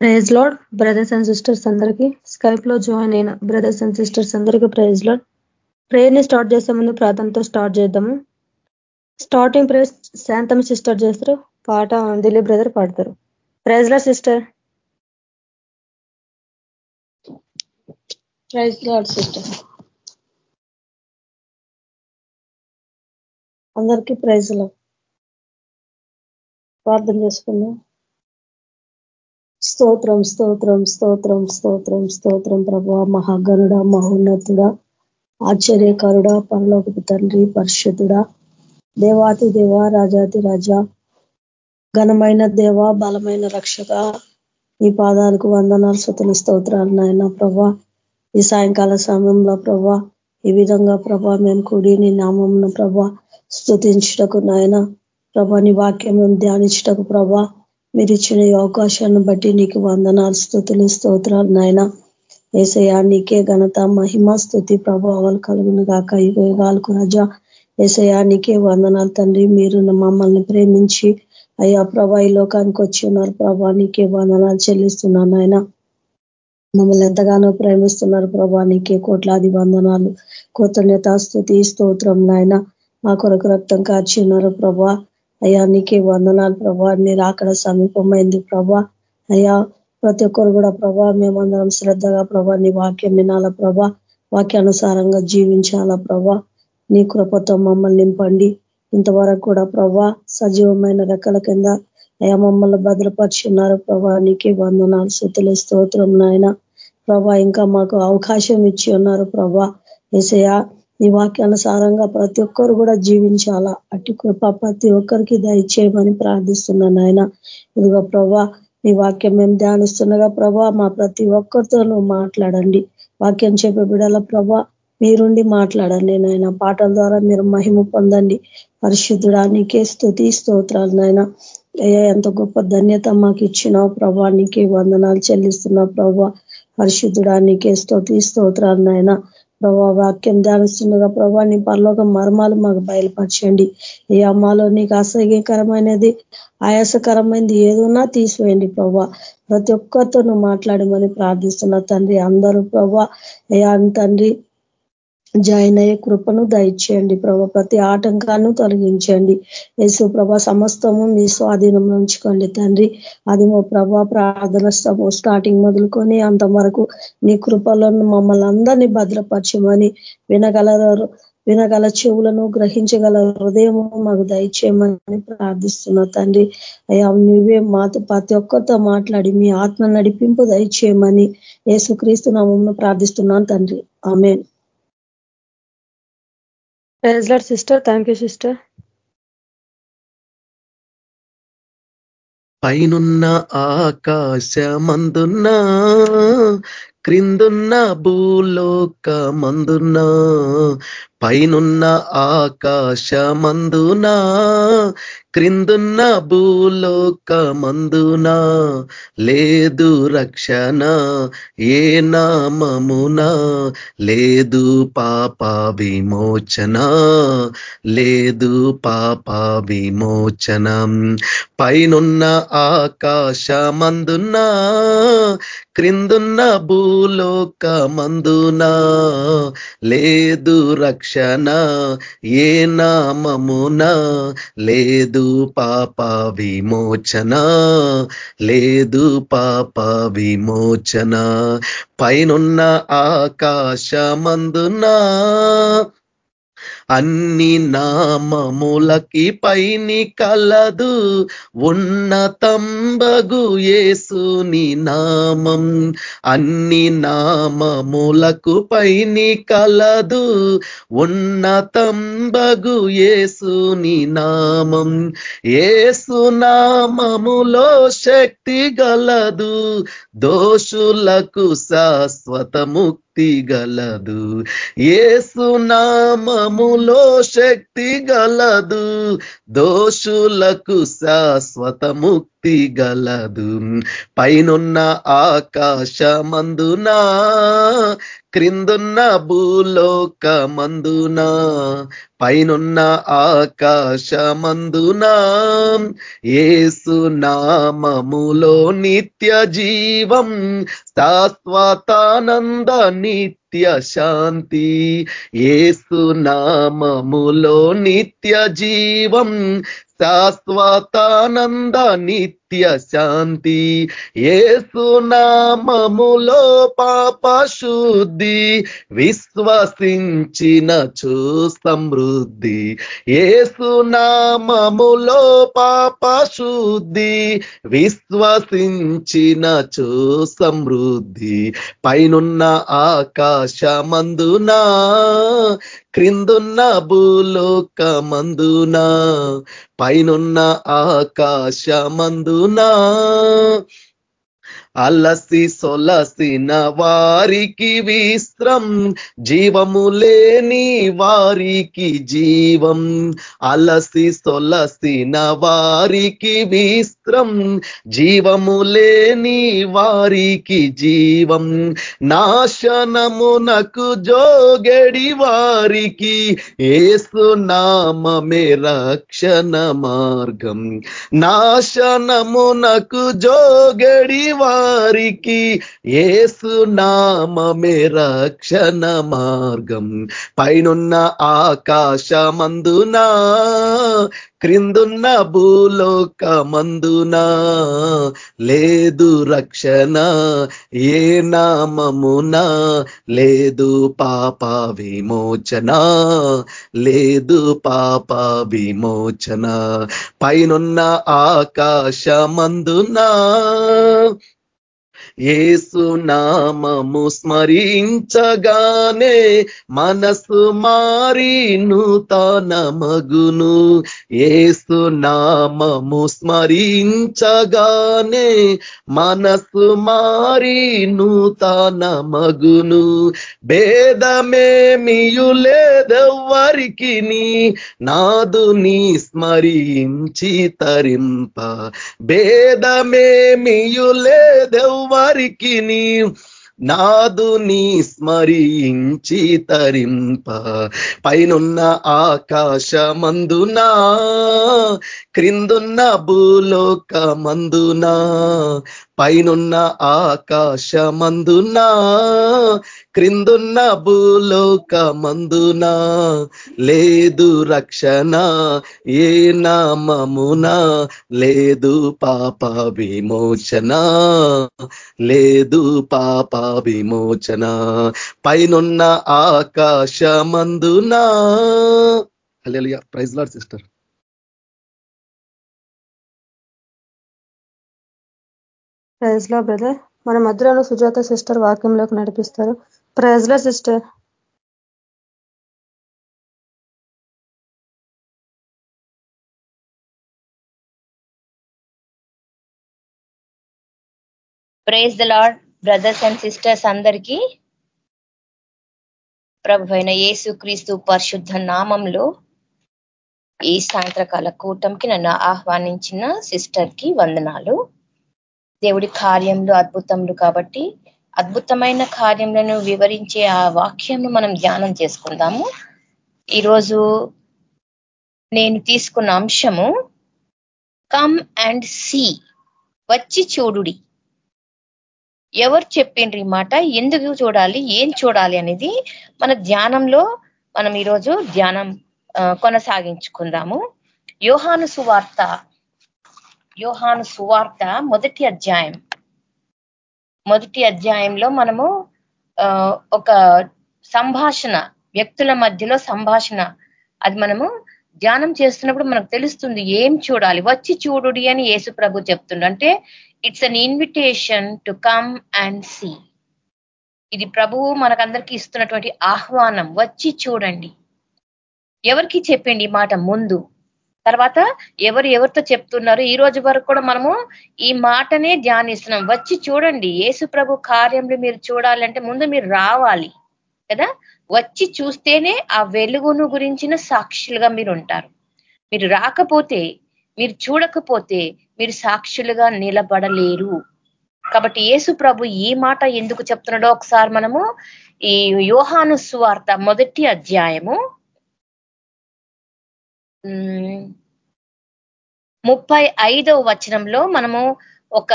Praise lord brothers and sisters అందరికీ. స్కైప్లో join అయిన బ్రదర్స్ అండ్ సిస్టర్స్ అందరికీ ప్రైజ్ లాడ్ ప్రేయర్ని స్టార్ట్ చేసే ముందు ప్రార్థనతో స్టార్ట్ చేద్దాము. స్టార్టింగ్ ప్రేయర్ శాంతం సిస్టర్ చేస్తారు పాట దిలీప్ బ్రదర్ పాడతారు. Praise lord sister praise lord sister అందరికీ ప్రైజ్లో ప్రార్థన చేసుకుందాం. స్తోత్రం స్తోత్రం స్తోత్రం స్తోత్రం స్తోత్రం. ప్రభా మహాగరుడ మహోన్నతుడ ఆశ్చర్యకరుడ పరలోకపు తండ్రి పరిశుద్ధుడ దేవాతి దేవ రాజాతి రాజా ఘనమైన దేవ బలమైన రక్షక ఈ పాదాలకు వందనాలు సుతులు స్తోత్రాలు నాయన. ప్రభా ఈ సాయంకాల సమయంలో ప్రభా ఈ విధంగా ప్రభా మేము కూడి నీ నామం ప్రభా స్థుతించుటకు నాయన. ప్రభా నీ వాక్యం మేము ధ్యానించుటకు ప్రభా మీరు ఇచ్చిన ఈ అవకాశాన్ని బట్టి నీకు వందనాలు స్థుతులు స్తోత్రాలు నాయన. ఏసయా నీకే ఘనత మహిమ స్థుతి ప్రభావాలు కలుగును గాక. యుగాలకు రజ ఏసయా నీకే వందనాలు తండ్రి. మీరు మమ్మల్ని ప్రేమించి అయ్యా ప్రభా ఈ లోకానికి వచ్చి ఉన్నారు. ప్రభా నీకే వందనాలు చెల్లిస్తున్నాను నాయన. మమ్మల్ని ఎంతగానో ప్రేమిస్తున్నారు ప్రభా. నీకే కోట్లాది వందనాలు కృతజ్ఞత స్థుతి స్తోత్రం నాయన. మా కొరకు రక్తం కాచి ఉన్నారు ప్రభా. అయ్యా నీకే వందనాలు ప్రభా. మీరు అక్కడ సమీపమైంది ప్రభా. అయ్యా ప్రతి ఒక్కరు కూడా ప్రభా మేమందరం శ్రద్ధగా ప్రభా నీ వాక్యం వినాల ప్రభా. వాక్యానుసారంగా జీవించాలా ప్రభా. నీ కృపతో మమ్మల్ని నింపండి. ఇంతవరకు కూడా ప్రభా సజీవమైన రెక్కల కింద అయా మమ్మల్ని భద్రపరుచున్నారు ప్రభా. నీకే వందనాలు శృతులు స్తోత్రం నాయన. ప్రభా ఇంకా మాకు అవకాశం ఇచ్చి ఉన్నారు ప్రభా. ఏసయా నీ వాక్యానుసారంగా ప్రతి ఒక్కరు కూడా జీవించాలా? అటు కృప ప్రతి ఒక్కరికి దయచేయమని ప్రార్థిస్తున్నాను ఆయన ఇదిగో ప్రభా నీ వాక్యం మేము ధ్యానిస్తుండగా ప్రభా మా ప్రతి ఒక్కరితో నువ్వు మాట్లాడండి. వాక్యం చెప్పే బిడల ప్రభా మీరుండి మాట్లాడండి నాయన. పాటల ద్వారా మీరు మహిమ పొందండి. పరిశుద్ధుడా నీకే స్థుతి స్తోత్రాలు నాయన. అయ్యా ఎంత గొప్ప ధన్యత మాకు ఇచ్చినావు ప్రభా. నీకే వందనాలు చెల్లిస్తున్నావు ప్రభా. పరిశుద్ధుడా నీకే స్థుతి స్తోత్రాలు నాయన. ప్రభా వాక్యం ధ్యానిస్తుండగా ప్రభా నీ పరలోక మర్మాలు మాకు బయలుపరచండి. ఏ అమ్మాలో నీకు అసహ్యకరమైనది ఆయాసకరమైనది ఏదన్నా తీసివేయండి ప్రభా. ప్రతి ఒక్కరితో నువ్వు మాట్లాడమని ప్రార్థిస్తున్నా తండ్రి అందరూ ప్రభా. అయ్యా తండ్రి జాయిన్ అయ్యే కృపను దయచేయండి ప్రభా. ప్రతి ఆటంకాలను తొలగించండి. యేసు ప్రభా సమస్తము మీ స్వాధీనం ఉంచుకోండి తండ్రి. అది మా ప్రభా ప్రార్థన స్టార్టింగ్ మొదలుకొని అంతవరకు నీ కృపలను మమ్మల్ని అందరినీ భద్రపరచమని వినగలరు. వినగల చెవులను గ్రహించగల హృదయము మాకు దయచేయమని ప్రార్థిస్తున్నా తండ్రి. అయ్యా నువ్వే మాతో ప్రతి ఒక్కరితో మాట్లాడి మీ ఆత్మ నడిపింపు దయచేయమని యేసుక్రీస్తు నామం ప్రార్థిస్తున్నాను తండ్రి. ఆమె సిస్టర్ థ్యాంక్ యూ సిస్టర్ పైనున్న ఆకాశమందున్న క్రిందున్న భూలోకమందున పైనున్న ఆకాశమందునా క్రిందున్న భూలోకమందున లేదు రక్షణ ఏ నామమున లేదు పాప విమోచన లేదు పాప విమోచనం పైనున్న ఆకాశమందునా క్రిందున్న భూలోకమందున లేదు రక్ష రక్షణ ఏ నామమున? లేదు పాప విమోచన లేదు పాప విమోచన. పైనున్న ఆకాశమందునా అన్ని నామములకి పైని కలదు. ఉన్నతంబగు యేసుని నామం అన్ని నామములకు పైని కలదు. ఉన్నతంబగు యేసుని నామం ఏసు నామములో శక్తి గలదు. దోషులకు శాశ్వత ముక్తి గలదు. నామములో శక్తి గలదు. దోషులకు శాశ్వత ముక్తి శక్తి గలదు పైనున్న ఆకాశమందునా క్రిందున్న భూలోకమందునా పైనున్న ఆకాశమందునా ఏసు నామములో నిత్య జీవం శాశ్వతానంద నిత్య శాంతి ఏసు నామములో నిత్య జీవం శాశ్వతానంద నిత్య శాంతి ఏసునామములో పాప శుద్ధి విశ్వసించిన చూ సమృద్ధి. ఏసునామములో పాప శుద్ధి విశ్వసించిన చూ సమృద్ధి. పైనున్న ఆకాశమందునా క్రిందున్న భూలోకమందునా పైనున్న ఆకాశమందునా అలసి సొలసిన వారికి విశ్రం. జీవము లేని వారికి జీవం. అలసి సొలసిన వారికి విశ్రం. జీవము లేని వారికి జీవం. నాశనమునకు జోగడి వారికి ఏసునామే రక్షణ మార్గం. నాశనమునకు జోగడి వారి వారికి ఏసు నామమే రక్షణ మార్గం. పైనున్న ఆకాశమందునా క్రిందున్న భూలోకమందునా? లేదు రక్షణ ఏ నామమున? లేదు పాప విమోచన లేదు పాప విమోచన. పైనున్న ఆకాశమందునా? ఏసు నామము స్మరించగానే మనసు మారి నూతన మగును ఏసు నామము స్మరించగానే మనసు మారి నూతన మగును భేదమేమియు లేదెవ్వరికి నాదుని స్మరించి తరింప. భేదమేమియు లేదెవ్వ వారికి నాదుని స్మరించి తరింప. పైనున్న ఆకాశమందునా క్రిందున్న భూలోకమందునా పైనున్న ఆకాశమందునా క్రిందున్న భూలోకమందునా? లేదు రక్షణ ఏ నామమున? లేదు పాప విమోచన. లేదు పాప విమోచన. పైనున్న ఆకాశమందునా? Praise lord sister. ప్రైజ్లో బ్రదర్. మన మధ్యలో సుజాత సిస్టర్ వాక్యంలోకి నడిపిస్తారు. ప్రజల sister. Praise the lord brothers and sisters అందరికీ. ప్రభు అయిన యేసు క్రీస్తు పరిశుద్ధ నామంలో ఈ సాయంత్రకాల కూటంకి నన్ను ఆహ్వానించిన సిస్టర్కి వందనాలు. దేవుడి కార్యంలో అద్భుతములు కాబట్టి అద్భుతమైన కార్యములను వివరించే ఆ వాక్యంను మనం ధ్యానం చేసుకుందాము. ఈరోజు నేను తీసుకున్న అంశము కమ్ అండ్ సీ వచ్చి చూడుడి. ఎవరు చెప్పిండ్రు ఈ మాట? ఎందుకు చూడాలి? ఏం చూడాలి? అనేది మన ధ్యానంలో మనం ఈరోజు ధ్యానం కొనసాగించుకుందాము. యోహాను సువార్త యోహాను సువార్త మొదటి అధ్యాయం. మొదటి అధ్యాయంలో మనము ఒక సంభాషణ వ్యక్తుల మధ్యలో సంభాషణ అది మనము ధ్యానం చేస్తున్నప్పుడు మనకు తెలుస్తుంది ఏం చూడాలి వచ్చి చూడుడి అని యేసు ప్రభు చెప్తుండ. అంటే it's an invitation to come and see ఇది ప్రభువు మనకందరికీ ఇస్తున్నటువంటి ఆహ్వానం వచ్చి చూడండి. ఎవరికి చెప్పండి మాట ముందు? తర్వాత ఎవరు ఎవరితో చెప్తున్నారు ఈ రోజు వరకు కూడా మనము ఈ మాటనే ధ్యానిస్తున్నాం. వచ్చి చూడండి యేసు ప్రభు కార్యంలో మీరు చూడాలంటే ముందు మీరు రావాలి కదా? వచ్చి చూస్తేనే ఆ వెలుగును గురించిన సాక్షులుగా మీరు ఉంటారు. మీరు రాకపోతే మీరు చూడకపోతే మీరు సాక్షులుగా నిలబడలేరు. కాబట్టి యేసు ప్రభు ఈ మాట ఎందుకు చెప్తున్నాడో ఒకసారి మనము ఈ యోహాను సువార్త మొదటి అధ్యాయము ముప్పై ఐదవ వచనంలో మనము ఒక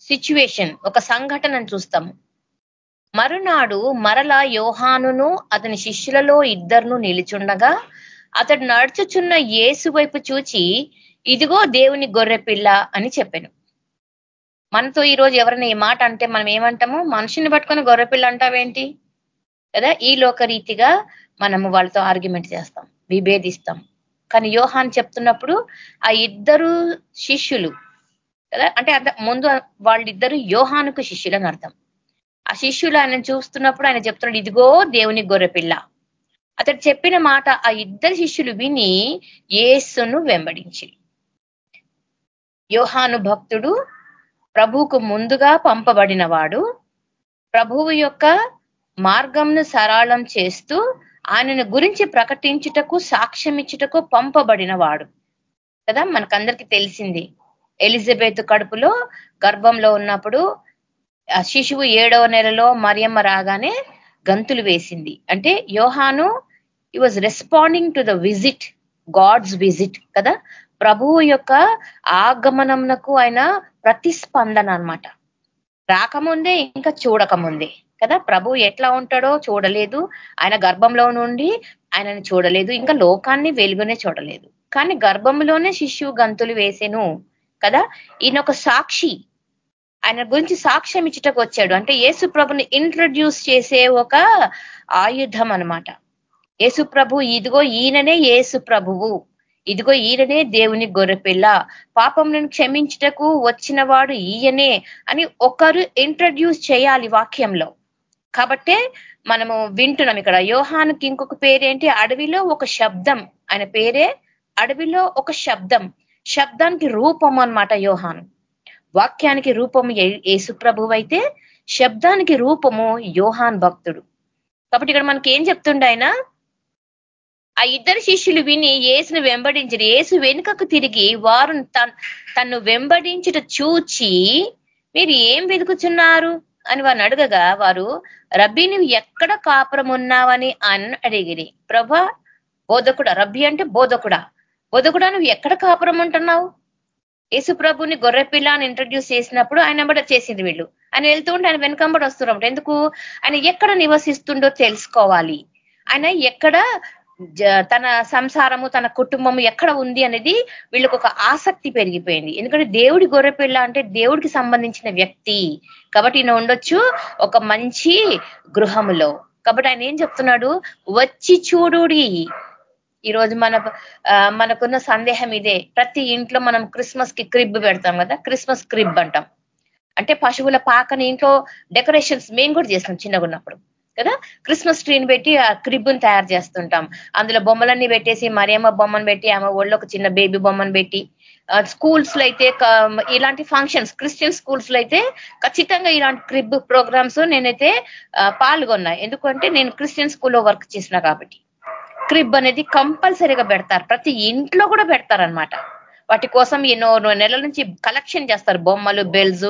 సిచ్యువేషన్ ఒక సంఘటనను చూస్తాము. మరునాడు మరల యోహానును అతని శిష్యులలో ఇద్దరును నిలుచుండగా అతడు నడుచుచున్న ఏసు వైపు చూచి ఇదిగో దేవుని గొర్రెపిల్ల అని చెప్పాను. మనతో ఈరోజు ఎవరైనా ఈ మాట అంటే మనం ఏమంటాము? మనిషిని పట్టుకొని గొర్రెపిల్ల అంటావేంటి? కదా ఈ లోకరీతిగా మనము వాళ్ళతో ఆర్గ్యుమెంట్ చేస్తాం విభేదిస్తాం. కానీ యోహాన్ చెప్తున్నప్పుడు ఆ ఇద్దరు శిష్యులు కదా? అంటే ముందు వాళ్ళిద్దరు యోహానుకు శిష్యులని అర్థం. ఆ శిష్యులు ఆయన చూస్తున్నప్పుడు ఆయన చెప్తున్నాడు ఇదిగో దేవుని గొర్రెపిల్ల. అతడు చెప్పిన మాట ఆ ఇద్దరు శిష్యులు విని ఏసును వెంబడించి యోహాను భక్తుడు ప్రభువుకు ముందుగా పంపబడిన వాడు ప్రభువు యొక్క మార్గంను సరళం చేస్తూ ఆయనను గురించి ప్రకటించుటకు సాక్ష్యం ఇచ్చుటకు పంపబడిన వాడు కదా మనకందరికి తెలిసింది. ఎలిజబెత్ కడుపులో గర్భంలో ఉన్నప్పుడు శిశువు ఏడవ నెలలో మరియమ్మ రాగానే గంతులు వేసింది. అంటే Yohanu he was responding to the visit God's visit కదా? ప్రభువు యొక్క ఆగమనంకు ఆయన ప్రతిస్పందన అనమాట రాకముందే ఇంకా చూడకముందే. కదా? ప్రభు ఎట్లా ఉంటాడో చూడలేదు. ఆయన గర్భంలో నుండి ఆయనను చూడలేదు. ఇంకా లోకాన్ని వెలుగునే చూడలేదు. కానీ గర్భంలోనే శిష్యువు గంతులు వేసెను కదా? ఈయన ఒక సాక్షి. ఆయన గురించి సాక్ష్యం ఇచ్చుటకు వచ్చాడు. అంటే యేసు ప్రభుని ఇంట్రడ్యూస్ చేసే ఒక ఆయుధం అనమాట యేసు ప్రభు ఇదిగో ఈయననే యేసు ప్రభువు. ఇదిగో ఈయననే దేవుని గొర్రెపిల్ల. పాపంలను క్షమించుటకు వచ్చిన వాడు ఈయనే అని ఒకరు ఇంట్రడ్యూస్ చేయాలి వాక్యంలో. కాబట్టే మనము వింటున్నాం ఇక్కడ. యోహానికి ఇంకొక పేరేంటి? అడవిలో ఒక శబ్దం. ఆయన పేరే అడవిలో ఒక శబ్దం. శబ్దానికి రూపం అనమాట యోహాను. వాక్యానికి రూపము ఏసుప్రభు అయితే శబ్దానికి రూపము యోహాన్ భక్తుడు. కాబట్టి ఇక్కడ మనకి ఏం చెప్తుండ ఆయన? ఆ ఇద్దరు శిష్యులు విని ఏసును వెంబడించరు. ఏసు వెనుకకు తిరిగి వారు తన్ను వెంబడించుట చూచి మీరు ఏం వెతుకుతున్నారు? అని వారిని అడగగా వారు రబ్బీ నువ్వు ఎక్కడ కాపురం ఉన్నావని? అని అడిగిరి. ప్రభా బోధకుడా. రబ్బీ అంటే బోధకుడా. బోధకుడా నువ్వు ఎక్కడ కాపురం ఉంటున్నావు? యేసు ప్రభుని గొర్రెపిల్ల అని ఇంట్రడ్యూస్ చేసినప్పుడు ఆయన బడ చేసింది వీళ్ళు. ఆయన వెళ్తుంటే ఆయన వెనుకంబడి వస్తున్నప్పుడు. ఎందుకు? ఆయన ఎక్కడ నివసిస్తుండో తెలుసుకోవాలి. ఆయన ఎక్కడ తన సంసారము తన కుటుంబము ఎక్కడ ఉంది అనేది వీళ్ళకు ఒక ఆసక్తి పెరిగిపోయింది. ఎందుకంటే దేవుడి గొర్రెపిల్ల అంటే దేవుడికి సంబంధించిన వ్యక్తి. కాబట్టి ఈయన ఉండొచ్చు ఒక మంచి గృహములో. కాబట్టి ఆయన ఏం చెప్తున్నాడు? వచ్చి చూడుడి. ఈరోజు మన మనకున్న సందేహం ఇదే. ప్రతి ఇంట్లో మనం క్రిస్మస్కి క్రిబ్ పెడతాం కదా? క్రిస్మస్ క్రిబ్ అంటాం. అంటే పశువుల పాకని ఇంట్లో డెకరేషన్స్ మేము కూడా చేస్తాం చిన్నగా ఉన్నప్పుడు కదా? క్రిస్మస్ ట్రీని పెట్టి ఆ క్రిబ్బుని తయారు చేస్తుంటాం. అందులో బొమ్మలన్నీ పెట్టేసి మరియమ్మ బొమ్మను పెట్టి ఆమె ఒళ్ళో ఒక చిన్న బేబీ బొమ్మను పెట్టి స్కూల్స్లో అయితే ఇలాంటి ఫంక్షన్స్ క్రిస్టియన్ స్కూల్స్లో అయితే ఖచ్చితంగా ఇలాంటి క్రిబ్ ప్రోగ్రామ్స్ నేనైతే పాల్గొన్నా. ఎందుకంటే నేను క్రిస్టియన్ స్కూల్లో వర్క్ చేసిన కాబట్టి. క్రిబ్ అనేది కంపల్సరీగా పెడతారు. ప్రతి ఇంట్లో కూడా పెడతారనమాట వాటి కోసం ఎన్నో నెలల నుంచి కలెక్షన్ చేస్తారు. బొమ్మలు బెల్స్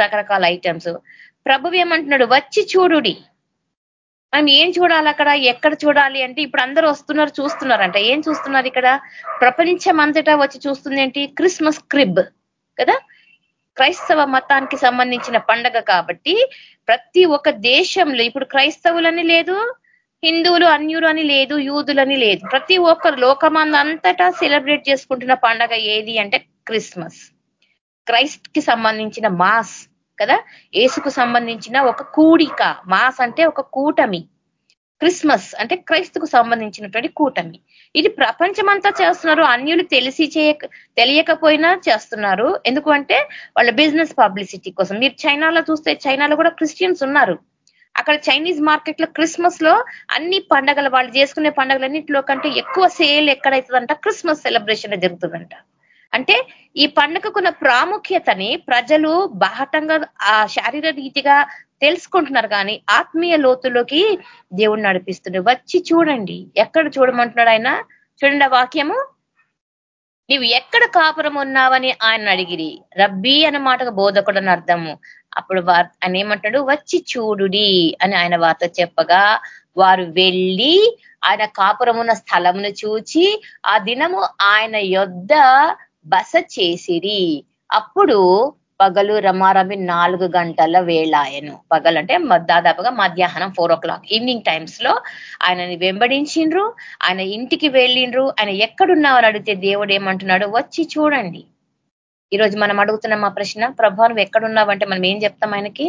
రకరకాల ఐటమ్స్ ప్రభు ఏమంటున్నాడు? వచ్చి చూడుడి. మనం ఏం చూడాలి అక్కడ? ఎక్కడ చూడాలి అంటే ఇప్పుడు అందరూ వస్తున్నారు చూస్తున్నారంట. ఏం చూస్తున్నారు ఇక్కడ? ప్రపంచం అంతటా వచ్చి చూస్తుంది ఏంటి? క్రిస్మస్ క్రిబ్ కదా? క్రైస్తవ మతానికి సంబంధించిన పండగ కాబట్టి ప్రతి ఒక్క దేశంలో ఇప్పుడు క్రైస్తవులని లేదు హిందువులు అన్యులు అని లేదు యూదులని లేదు. ప్రతి ఒక్కరు లోకమంద అంతటా సెలబ్రేట్ చేసుకుంటున్న పండగ ఏది అంటే క్రిస్మస్. క్రైస్ట్కి సంబంధించిన మాస్. కదా? ఏసుకు సంబంధించిన ఒక కూడిక మాస్ అంటే ఒక కూటమి. క్రిస్మస్ అంటే క్రైస్తుకు సంబంధించినటువంటి కూటమి. ఇది ప్రపంచమంతా చేస్తున్నారు అన్యులు తెలిసి చేయక తెలియకపోయినా చేస్తున్నారు. ఎందుకంటే వాళ్ళ బిజినెస్ పబ్లిసిటీ కోసం. మీరు చైనాలో చూస్తే చైనాలో కూడా క్రిస్టియన్స్ ఉన్నారు. అక్కడ చైనీస్ మార్కెట్లో క్రిస్మస్లో అన్ని పండగలు వాళ్ళు చేసుకునే పండగలన్నింటిలో కంటే ఎక్కువ సేల్ ఎక్కడైతుందంట క్రిస్మస్ సెలబ్రేషన్ జరుగుతుందంట. అంటే ఈ పండగకున్న ప్రాముఖ్యతని ప్రజలు బాహటంగా ఆ శారీర రీతిగా తెలుసుకుంటున్నారు కానీ ఆత్మీయ లోతులోకి దేవుడు నడిపిస్తుంది వచ్చి చూడండి. ఎక్కడ చూడమంటున్నాడు ఆయన? చూడండి ఆ వాక్యము. నీవు ఎక్కడ కాపురం ఉన్నావని ఆయన అడిగిరి. రబ్బీ అన్న మాటకు బోధకుడు అని అర్థము. అప్పుడు ఆయన ఏమంటాడు? వచ్చి చూడుడి అని ఆయన వార్త చెప్పగా వారు వెళ్ళి ఆయన కాపురం ఉన్న స్థలమును చూచి ఆ దినము ఆయన యొద్ద బస చేసిరి. అప్పుడు పగలు రమారమి నాలుగు గంటల వేళ ఆయను అంటే దాదాపుగా మధ్యాహ్నం ఫోర్ ఓ క్లాక్. ఈవినింగ్ టైమ్స్లో ఆయనని వెంబడించిండ్రు. ఆయన ఇంటికి వెళ్ళిండ్రు. ఆయన ఎక్కడున్నావని అడిగితే దేవుడు ఏమంటున్నాడు? వచ్చి చూడండి. ఈరోజు మనం అడుగుతున్నాం మా ప్రశ్న ప్రభా నువ్వు ఎక్కడున్నావంటే మనం ఏం చెప్తాం ఆయనకి?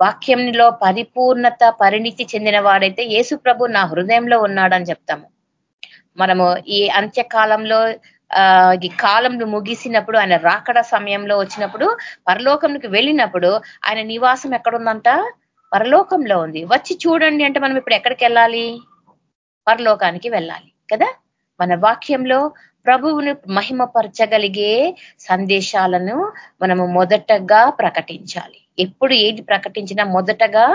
వాక్యంలో పరిపూర్ణత పరిణితి చెందిన వాడైతే యేసు ప్రభు నా హృదయంలో ఉన్నాడని చెప్తాము. మనము ఈ అంత్యకాలంలో ఈ కాలం ముగిసినప్పుడు ఆయన రాకడ సమయంలో వచ్చినప్పుడు పరలోకంకి వెళ్ళినప్పుడు ఆయన నివాసం ఎక్కడుందంట? పరలోకంలో ఉంది. వచ్చి చూడండి అంటే మనం ఇప్పుడు ఎక్కడికి వెళ్ళాలి? పరలోకానికి వెళ్ళాలి కదా? మన వాక్యంలో ప్రభువును మహిమపరచగలిగే సందేశాలను మనము మొదటగా ప్రకటించాలి. ఎప్పుడు ఏది ప్రకటించినా మొదటగా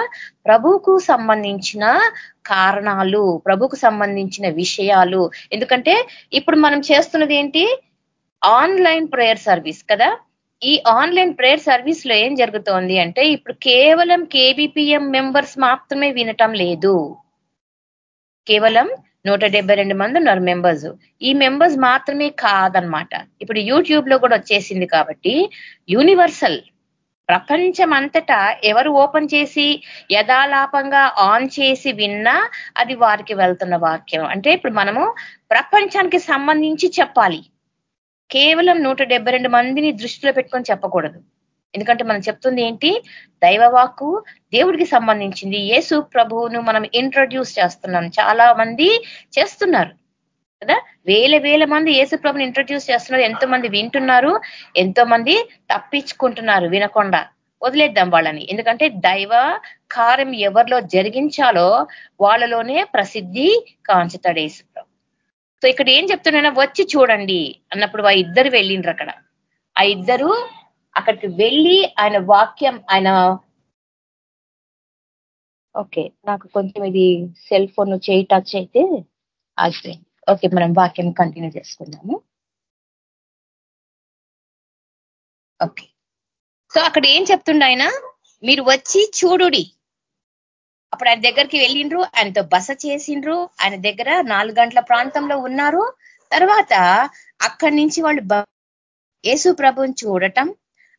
ప్రభువుకు సంబంధించిన కారణాలు ప్రభుకు సంబంధించిన విషయాలు. ఎందుకంటే ఇప్పుడు మనం చేస్తున్నది ఏంటి? ఆన్లైన్ ప్రేయర్ సర్వీస్ కదా? ఈ ఆన్లైన్ ప్రేయర్ సర్వీస్లో ఏం జరుగుతోంది అంటే ఇప్పుడు కేవలం కేబిపిఎం మెంబర్స్ మాత్రమే వినటం లేదు. కేవలం నూట మంది ఉన్నారు మెంబర్స్. ఈ మెంబర్స్ మాత్రమే కాదనమాట ఇప్పుడు యూట్యూబ్లో కూడా వచ్చేసింది కాబట్టి యూనివర్సల్ ప్రపంచం అంతటా ఎవరు ఓపెన్ చేసి యథాలాపంగా ఆన్ చేసి విన్నా అది వారికి వెళ్తున్న వాక్యం. అంటే ఇప్పుడు మనము ప్రపంచానికి సంబంధించి చెప్పాలి. కేవలం నూట మందిని దృష్టిలో పెట్టుకొని చెప్పకూడదు. ఎందుకంటే మనం చెప్తుంది ఏంటి? దైవవాక్కు దేవుడికి సంబంధించింది. యేసు ప్రభువును మనం ఇంట్రొడ్యూస్ చేస్తున్నాం. చాలా మంది చేస్తున్నారు. కదా? వేల వేల మంది యేసు ప్రభుని ఇంట్రొడ్యూస్ చేస్తున్నారు. ఎంతో మంది వింటున్నారు ఎంతో మంది తప్పించుకుంటున్నారు వినకుండా. వదిలేద్దాం వాళ్ళని. ఎందుకంటే దైవ కార్యం ఎవరిలో జరిగించాలో వాళ్ళలోనే ప్రసిద్ధి కాంచుతాడు యేసు సో ఇక్కడ ఏం చెప్తున్నా వచ్చి చూడండి అన్నప్పుడు ఆ ఇద్దరు వెళ్ళిండ్రు అక్కడ. ఆ ఇద్దరు అక్కడికి వెళ్ళి ఆయన వాక్యం ఆయన ఓకే నాకు కొంచెం ఇది సెల్ ఫోన్ చేయి టచ్ అయితే ఆగిపోయింది. ఓకే మనం వాక్యం కంటిన్యూ చేసుకుందాము. ఓకే. సో అక్కడ ఏం చెప్తుండ ఆయన? మీరు వచ్చి చూడుడి. అప్పుడు ఆయన దగ్గరికి వెళ్ళిండ్రు ఆయనతో బస చేసిండ్రు ఆయన దగ్గర నాలుగు గంటల ప్రాంతంలో ఉన్నారు. తర్వాత అక్కడి నుంచి వాళ్ళు యేసు ప్రభుని చూడటం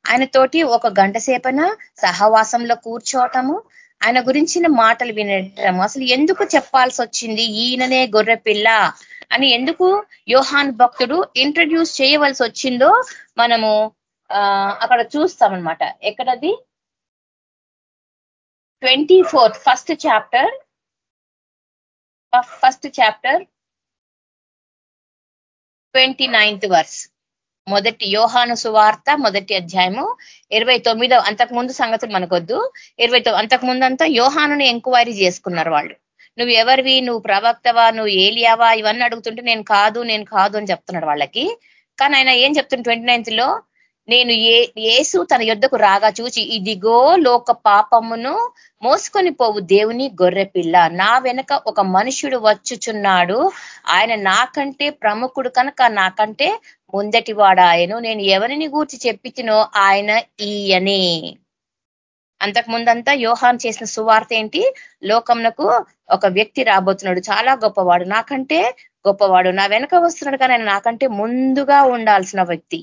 ఆయనతోటి ఒక గంట సేపన సహవాసంలో కూర్చోవటము ఆయన గురించిన మాటలు వినడం అసలు ఎందుకు చెప్పాల్సి వచ్చింది ఈయననే గొర్రె పిల్ల అని ఎందుకు యోహాన్ భక్తుడు ఇంట్రడ్యూస్ చేయవలసి వచ్చిందో మనము అక్కడ చూస్తామన్నమాట. ఎక్కడది? Twenty fourth first chapter first chapter twenty ninth verse మొదటి యోహాను సువార్త మొదటి అధ్యాయము. ఇరవై తొమ్మిదో అంతకుముందు సంగతులు మనకొద్దు. ఇరవై అంతకుముందు అంతా యోహానుని ఎంక్వైరీ చేసుకున్నారు వాళ్ళు. నువ్వు ఎవరివి నువ్వు ప్రవక్తవా? నువ్వు ఏలియావా? ఇవన్నీ అడుగుతుంటే నేను కాదు నేను కాదు అని చెప్తున్నాడు వాళ్ళకి. కానీ ఆయన ఏం చెప్తున్నా ట్వంటీ నైన్త్లో? నేను ఏ ఏసు తన యుద్ధకు రాగా చూచి ఇదిగో లోక పాపమును మోసుకొని పోవు దేవుని గొర్రె పిల్ల. నా వెనక ఒక మనుషుడు వచ్చుచున్నాడు. ఆయన నాకంటే ప్రముఖుడు కనుక నాకంటే ముందటివాడు వాడాయను. నేను ఎవరిని గూర్చి చెప్పించినో ఆయన ఈయనే. అంతకు ముందంతా యోహాన్ చేసిన సువార్త ఏంటి? లోకంనకు ఒక వ్యక్తి రాబోతున్నాడు. చాలా గొప్పవాడు. నాకంటే గొప్పవాడు. నా వెనక వస్తున్నాడు కానీ ఆయన నాకంటే ముందుగా ఉండాల్సిన వ్యక్తి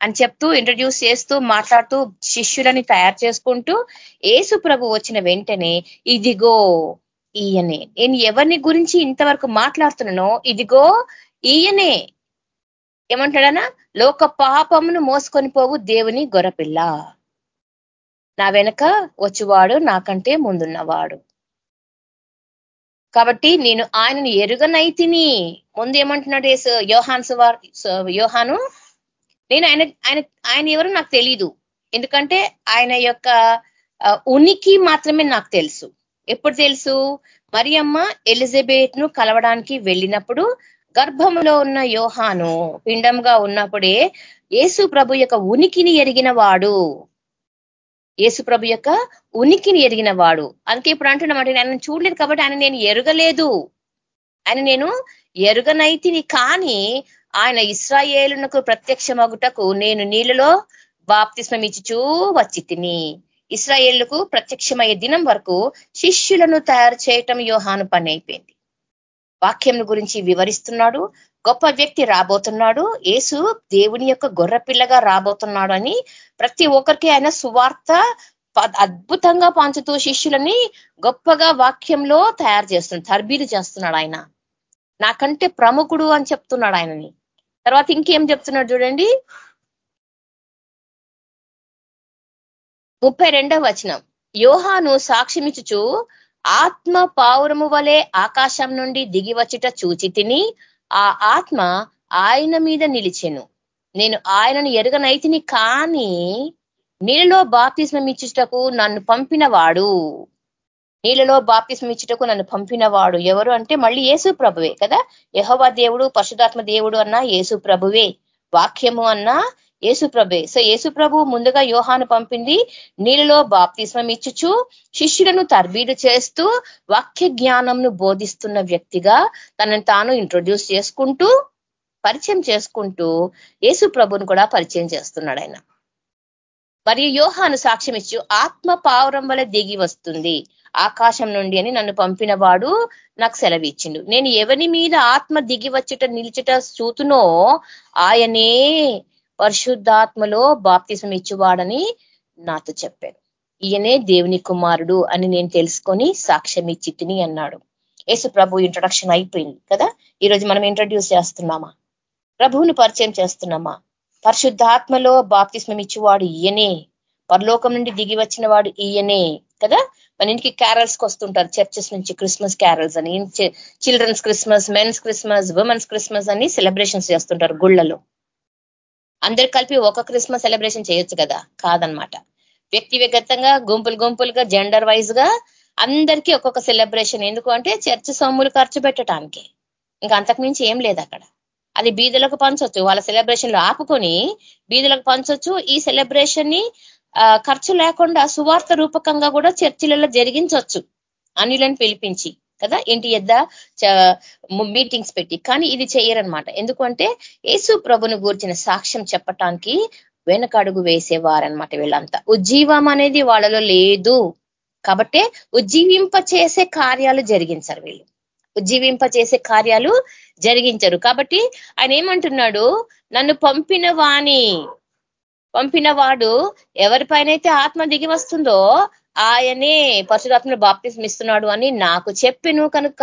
అని చెప్తూ ఇంట్రడ్యూస్ చేస్తూ మాట్లాడుతూ శిష్యులని తయారు చేసుకుంటూ ఏసు ప్రభు వచ్చిన వెంటనే ఇదిగో ఈయనే. నేను ఎవరిని గురించి ఇంతవరకు మాట్లాడుతున్నానో ఇదిగో ఈయనే. ఏమంటాడనా లోక పాపమును మోసుకొని పోవు దేవుని గొరపిల్ల నా వెనక వచ్చువాడు నాకంటే ముందున్నవాడు. కాబట్టి నేను ఆయనను ఎరుగనైతిని ముందు ఏమంటున్నాడు యోహాన్ సువార్ యోహాను? నేను ఆయన ఆయన ఆయన ఎవరో నాకు తెలీదు. ఎందుకంటే ఆయన యొక్క ఉనికి మాత్రమే నాకు తెలుసు. ఎప్పుడు తెలుసు? మరియమ్మ ఎలిజబెత్ను కలవడానికి వెళ్ళినప్పుడు గర్భంలో ఉన్న యోహాను పిండంగా ఉన్నప్పుడే యేసు ప్రభు యొక్క ఉనికిని ఎరిగిన వాడు యేసు ప్రభు యొక్క ఉనికిని ఎరిగిన వాడు. అందుకే ఇప్పుడు అంటున్నామంటే ఆయన చూడలేదు కాబట్టి ఆయన నేను ఎరగలేదు. ఆయన నేను ఎరుగనైతిని కానీ ఆయన ఇస్రాయేలునకు ప్రత్యక్షమగుటకు నేను నీళ్ళలో బాప్తిస్మం ఇచ్చుచూ వచ్చి తిని ఇస్రాయేళ్ళకు ప్రత్యక్షమయ్యే దినం వరకు శిష్యులను తయారు చేయటం యోహాను పని అయిపోయింది. వాక్యం గురించి వివరిస్తున్నాడు. గొప్ప వ్యక్తి రాబోతున్నాడు. ఏసు దేవుని యొక్క గొర్ర పిల్లగా రాబోతున్నాడు అని ప్రతి ఒక్కరికి ఆయన సువార్త అద్భుతంగా పంచుతూ శిష్యులని గొప్పగా వాక్యంలో తయారు చేస్తున్నాడు తర్బీలు చేస్తున్నాడు ఆయన. నాకంటే ప్రముఖుడు అని చెప్తున్నాడు ఆయనని. తర్వాత ఇంకేం చెప్తున్నాడు చూడండి. ముప్పై రెండవ వచనం. యోహాను సాక్ష్యమిచ్చుచు ఆత్మ పావురము వలె ఆకాశం నుండి దిగి వచ్చుట చూచి తిని ఆ ఆత్మ ఆయన మీద నిలిచెను. నేను ఆయనను ఎరగనైతిని కానీ నీళ్ళలో బాప్తిస్మం ఇచ్చుటకు నన్ను పంపినవాడు. నీళ్ళలో బాప్తిస్మం ఇచ్చుటకు నన్ను పంపినవాడు ఎవరు అంటే మళ్ళీ యేసు ప్రభువే కదా? యహోవా దేవుడు పరశుదాత్మ దేవుడు అన్నా యేసు ప్రభువే. వాక్యము అన్నా యేసు ప్రభే సో యేసు ముందుగా యోహాను పంపింది నీళ్ళలో బాప్తిస్మం ఇచ్చుచు శిష్యులను తర్బీడు చేస్తూ వాక్య జ్ఞానంను బోధిస్తున్న వ్యక్తిగా తనను తాను ఇంట్రొడ్యూస్ చేసుకుంటూ పరిచయం చేసుకుంటూ యేసు ప్రభుని కూడా పరిచయం చేస్తున్నాడు ఆయన. మరియు యోహాను సాక్ష్యం ఇచ్చు ఆత్మ పావురం వల్ల దిగి వస్తుంది ఆకాశం నుండి అని నన్ను పంపిన వాడు నాకు సెలవిచ్చిండు నేను ఎవరి మీద ఆత్మ దిగి వచ్చుట నిలుచుట చూతునో ఆయనే పరిశుద్ధాత్మలో బాప్తిసం ఇచ్చువాడని నాతో చెప్పాను ఈయనే దేవుని కుమారుడు అని నేను తెలుసుకొని సాక్ష్యం ఇచ్చి తిని అన్నాడు. యేసు ప్రభు ఇంట్రొడక్షన్ అయిపోయింది కదా? ఈరోజు మనం ఇంట్రడ్యూస్ చేస్తున్నామా? ప్రభువుని పరిచయం చేస్తున్నామా? పరిశుద్ధాత్మలో బాప్తిస్మం ఇచ్చేవాడు ఈయనే. పరలోకం నుండి దిగి వచ్చిన వాడు ఈయనే కదా? మన ఇంటికి క్యారల్స్కి వస్తుంటారు చర్చెస్ నుంచి క్రిస్మస్ క్యారల్స్ అని. Children's Christmas men's Christmas women's Christmas అని సెలబ్రేషన్స్ చేస్తుంటారు గుళ్ళలో. అందరు కలిపి ఒక క్రిస్మస్ సెలబ్రేషన్ చేయొచ్చు కదా? కాదనమాట. వ్యక్తిగతంగా గుంపులు గుంపులుగా జెండర్ వైజ్గా అందరికీ ఒక్కొక్క సెలబ్రేషన్ ఎందుకు అంటే చర్చ సొమ్ములు ఖర్చు పెట్టడానికి ఇంకా అంతకుమించి ఏం లేదు అక్కడ. అది బీదులకు పంచొచ్చు. వాళ్ళ సెలబ్రేషన్లు ఆపుకొని బీదులకు పంచొచ్చు. ఈ సెలబ్రేషన్ని ఖర్చు లేకుండా సువార్త రూపకంగా కూడా చర్చిలలో జరిగించవచ్చు అనిలను పిలిపించి. కదా? ఇంటి ఎద్ద? మీటింగ్స్ పెట్టి. కానీ ఇది చేయరనమాట ఎందుకంటే యేసు ప్రభును గూర్చిన సాక్ష్యం చెప్పటానికి వెనకడుగు వేసేవారనమాట వీళ్ళంతా. ఉజ్జీవం అనేది వాళ్ళలో లేదు. కాబట్టే ఉజ్జీవింప చేసే కార్యాలు జరిగించరు వీళ్ళు. ఉజ్జీవింప చేసే కార్యాలు జరిగించరు. కాబట్టి ఆయన ఏమంటున్నాడు? నన్ను పంపిన వాణి. పంపిన వాడు ఎవరిపైనైతే ఆత్మ దిగి వస్తుందో ఆయనే పరశురాత్మను బాప్తిజం ఇస్తున్నాడు అని నాకు చెప్పిను కనుక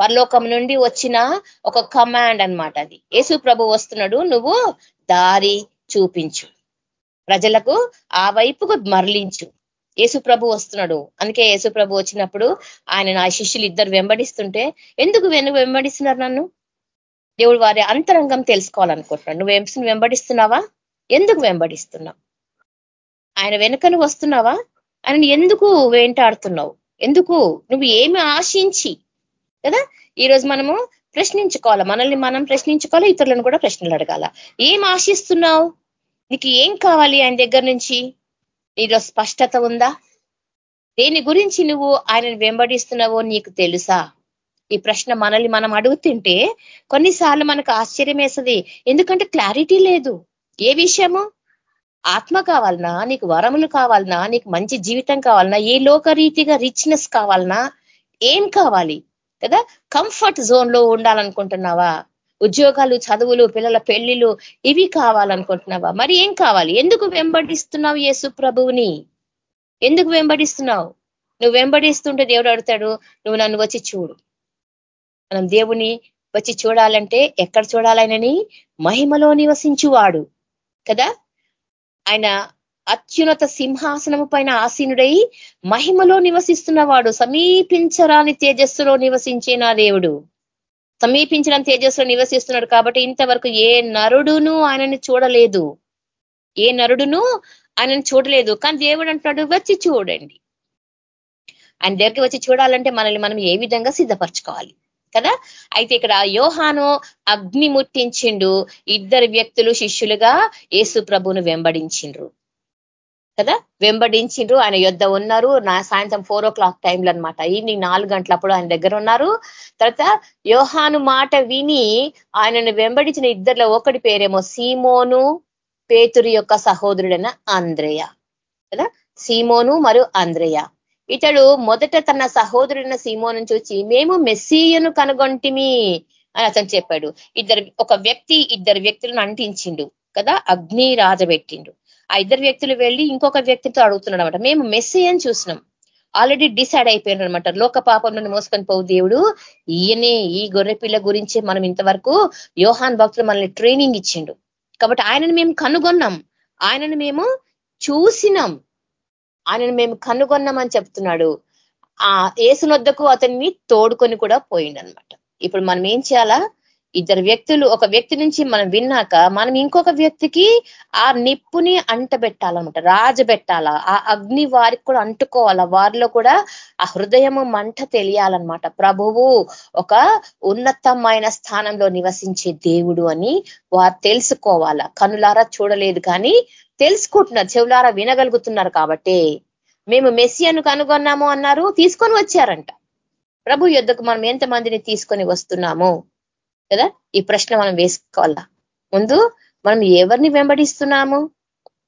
పరలోకం నుండి వచ్చిన ఒక కమాండ్ అనమాట అది. యేసు ప్రభు వస్తున్నాడు నువ్వు దారి చూపించు. ప్రజలకు ఆ వైపుకు మరలించు. యేసు ప్రభు వస్తున్నాడు. అందుకే యేసు ప్రభు వచ్చినప్పుడు ఆయన నా శిష్యులు ఇద్దరు వెంబడిస్తుంటే ఎందుకు వెను వెంబడిస్తున్నారు నన్ను? దేవుడు వారి అంతరంగం తెలుసుకోవాలనుకుంటున్నాడు. నువ్వు వెంబడిస్తున్నావా? ఎందుకు వెంబడిస్తున్నావు? ఆయన వెనుకను వస్తున్నావా? ఆయన ఎందుకు వెంటాడుతున్నావు? ఎందుకు? నువ్వు ఏమి ఆశించి? కదా? ఈరోజు మనము ప్రశ్నించుకోవాలి? మనల్ని మనం ప్రశ్నించుకోవాలి? ఇతరులను కూడా ప్రశ్నలు అడగాల? ఏం ఆశిస్తున్నావు? నీకు ఏం కావాలి ఆయన దగ్గర నుంచి? నీలో స్పష్టత ఉందా? దేని గురించి నువ్వు ఆయనను వెంబడిస్తున్నావో నీకు తెలుసా? ఈ ప్రశ్న మనల్ని మనం అడుగుతుంటే కొన్నిసార్లు మనకు ఆశ్చర్యం ఎందుకంటే క్లారిటీ లేదు. ఏ విషయము? ఆత్మ కావాలనా? నీకు వరములు కావాలనా? నీకు మంచి జీవితం కావాలనా? ఏ లోకరీతిగా రిచ్నెస్ కావాలనా? ఏం కావాలి? కదా? కంఫర్ట్ జోన్లో ఉండాలనుకుంటున్నావా? ఉద్యోగాలు చదువులు పిల్లల పెళ్ళిలు ఇవి కావాలనుకుంటున్నావా? మరి ఏం కావాలి? ఎందుకు వెంబడిస్తున్నావు యేసు ప్రభువుని? ఎందుకు వెంబడిస్తున్నావు? నువ్వు వెంబడిస్తుంటే దేవుడు అడుగుతాడు నువ్వు నన్ను వచ్చి చూడు. మనం దేవుని వచ్చి చూడాలంటే ఎక్కడ చూడాలైనని? మహిమలో నివసించువాడు. కదా? ఆయన అత్యున్నత సింహాసనము పైన ఆసీనుడై మహిమలో నివసిస్తున్నవాడు సమీపించరాని తేజస్సులో నివసించే నా దేవుడు. సమీపించడం తేజస్సులో నివసిస్తున్నాడు కాబట్టి ఇంతవరకు ఏ నరుడును ఆయనని చూడలేదు. ఏ నరుడును ఆయనను చూడలేదు. కానీ దేవుడు అంటున్నాడు వచ్చి చూడండి. ఆయన దగ్గరికి వచ్చి చూడాలంటే మనల్ని మనం ఏ విధంగా సిద్ధపరచుకోవాలి? కదా? అయితే ఇక్కడ యోహాను అగ్ని ముట్టించిండు. ఇద్దరు వ్యక్తులు శిష్యులుగా యేసు ప్రభును వెంబడించిండ్రు. కదా? వెంబడించిండ్రు. ఆయన యుద్ధ ఉన్నారు. నా సాయంత్రం ఫోర్ ఓ క్లాక్ టైంలో అనమాట ఈవినింగ్ నాలుగు గంటలప్పుడు ఆయన దగ్గర ఉన్నారు. తర్వాత యోహాను మాట విని ఆయనను వెంబడించిన ఇద్దరిలో ఒకటి పేరేమో సీమోను పేతురు యొక్క సహోదరుడైన ఆంద్రయ కదా? సీమోను మరియు ఆంధ్రేయ ఇతడు మొదట తన సహోదరుడిన సీమోను చూచి మేము మెస్సీయను కనుగొంటిమి అని అతను చెప్పాడు. ఇద్దరు ఒక వ్యక్తి ఇద్దరు వ్యక్తులను అంటించిండు కదా అగ్ని రాజబెట్టిండు ఆ ఇద్దరు వ్యక్తులు వెళ్ళి ఇంకొక వ్యక్తితో అడుగుతున్నాడు అనమాట మేము మెస్సీ అని చూసినాం. ఆల్రెడీ డిసైడ్ అయిపోయారు అనమాట లోక పాపంలో నుండి మోసుకొని పోవు దేవుడు. ఈయనే ఈ గొర్రె పిల్ల గురించి మనం ఇంతవరకు యోహాన్ భక్తులు మనల్ని ట్రైనింగ్ ఇచ్చిండు. కాబట్టి ఆయనను మేము కనుగొన్నాం. ఆయనను మేము చూసినాం. ఆయనను మేము కనుగొన్నామని చెప్తున్నాడు. ఆ ఏసునొద్దకు అతన్ని తోడుకొని కూడా పోయిండనమాట. ఇప్పుడు మనం ఏం చేయాలా? ఇద్దరు వ్యక్తులు ఒక వ్యక్తి నుంచి మనం విన్నాక మనం ఇంకొక వ్యక్తికి ఆ నిప్పుని అంటబెట్టాలన్నమాట రాజబెట్టాలా ఆ అగ్ని వారికి కూడా అంటుకోవాలా వారిలో కూడా ఆ హృదయము మంట తెలియాలన్నమాట. ప్రభువు ఒక ఉన్నతమైన స్థానంలో నివసించే దేవుడు అని వారు తెలుసుకోవాలా. కనులారా చూడలేదు కానీ తెలుసుకుంటున్నారు చెవులారా వినగలుగుతున్నారు కాబట్టి. మేము మెస్సియను కనుగొన్నాము అన్నారు తీసుకొని వచ్చారంట. ప్రభు యుద్ధకు మనం ఎంతమందిని తీసుకొని వస్తున్నాము? కదా? ఈ ప్రశ్న మనం వేసుకోవాలా? ముందు మనం ఎవరిని వెంబడిస్తున్నాము?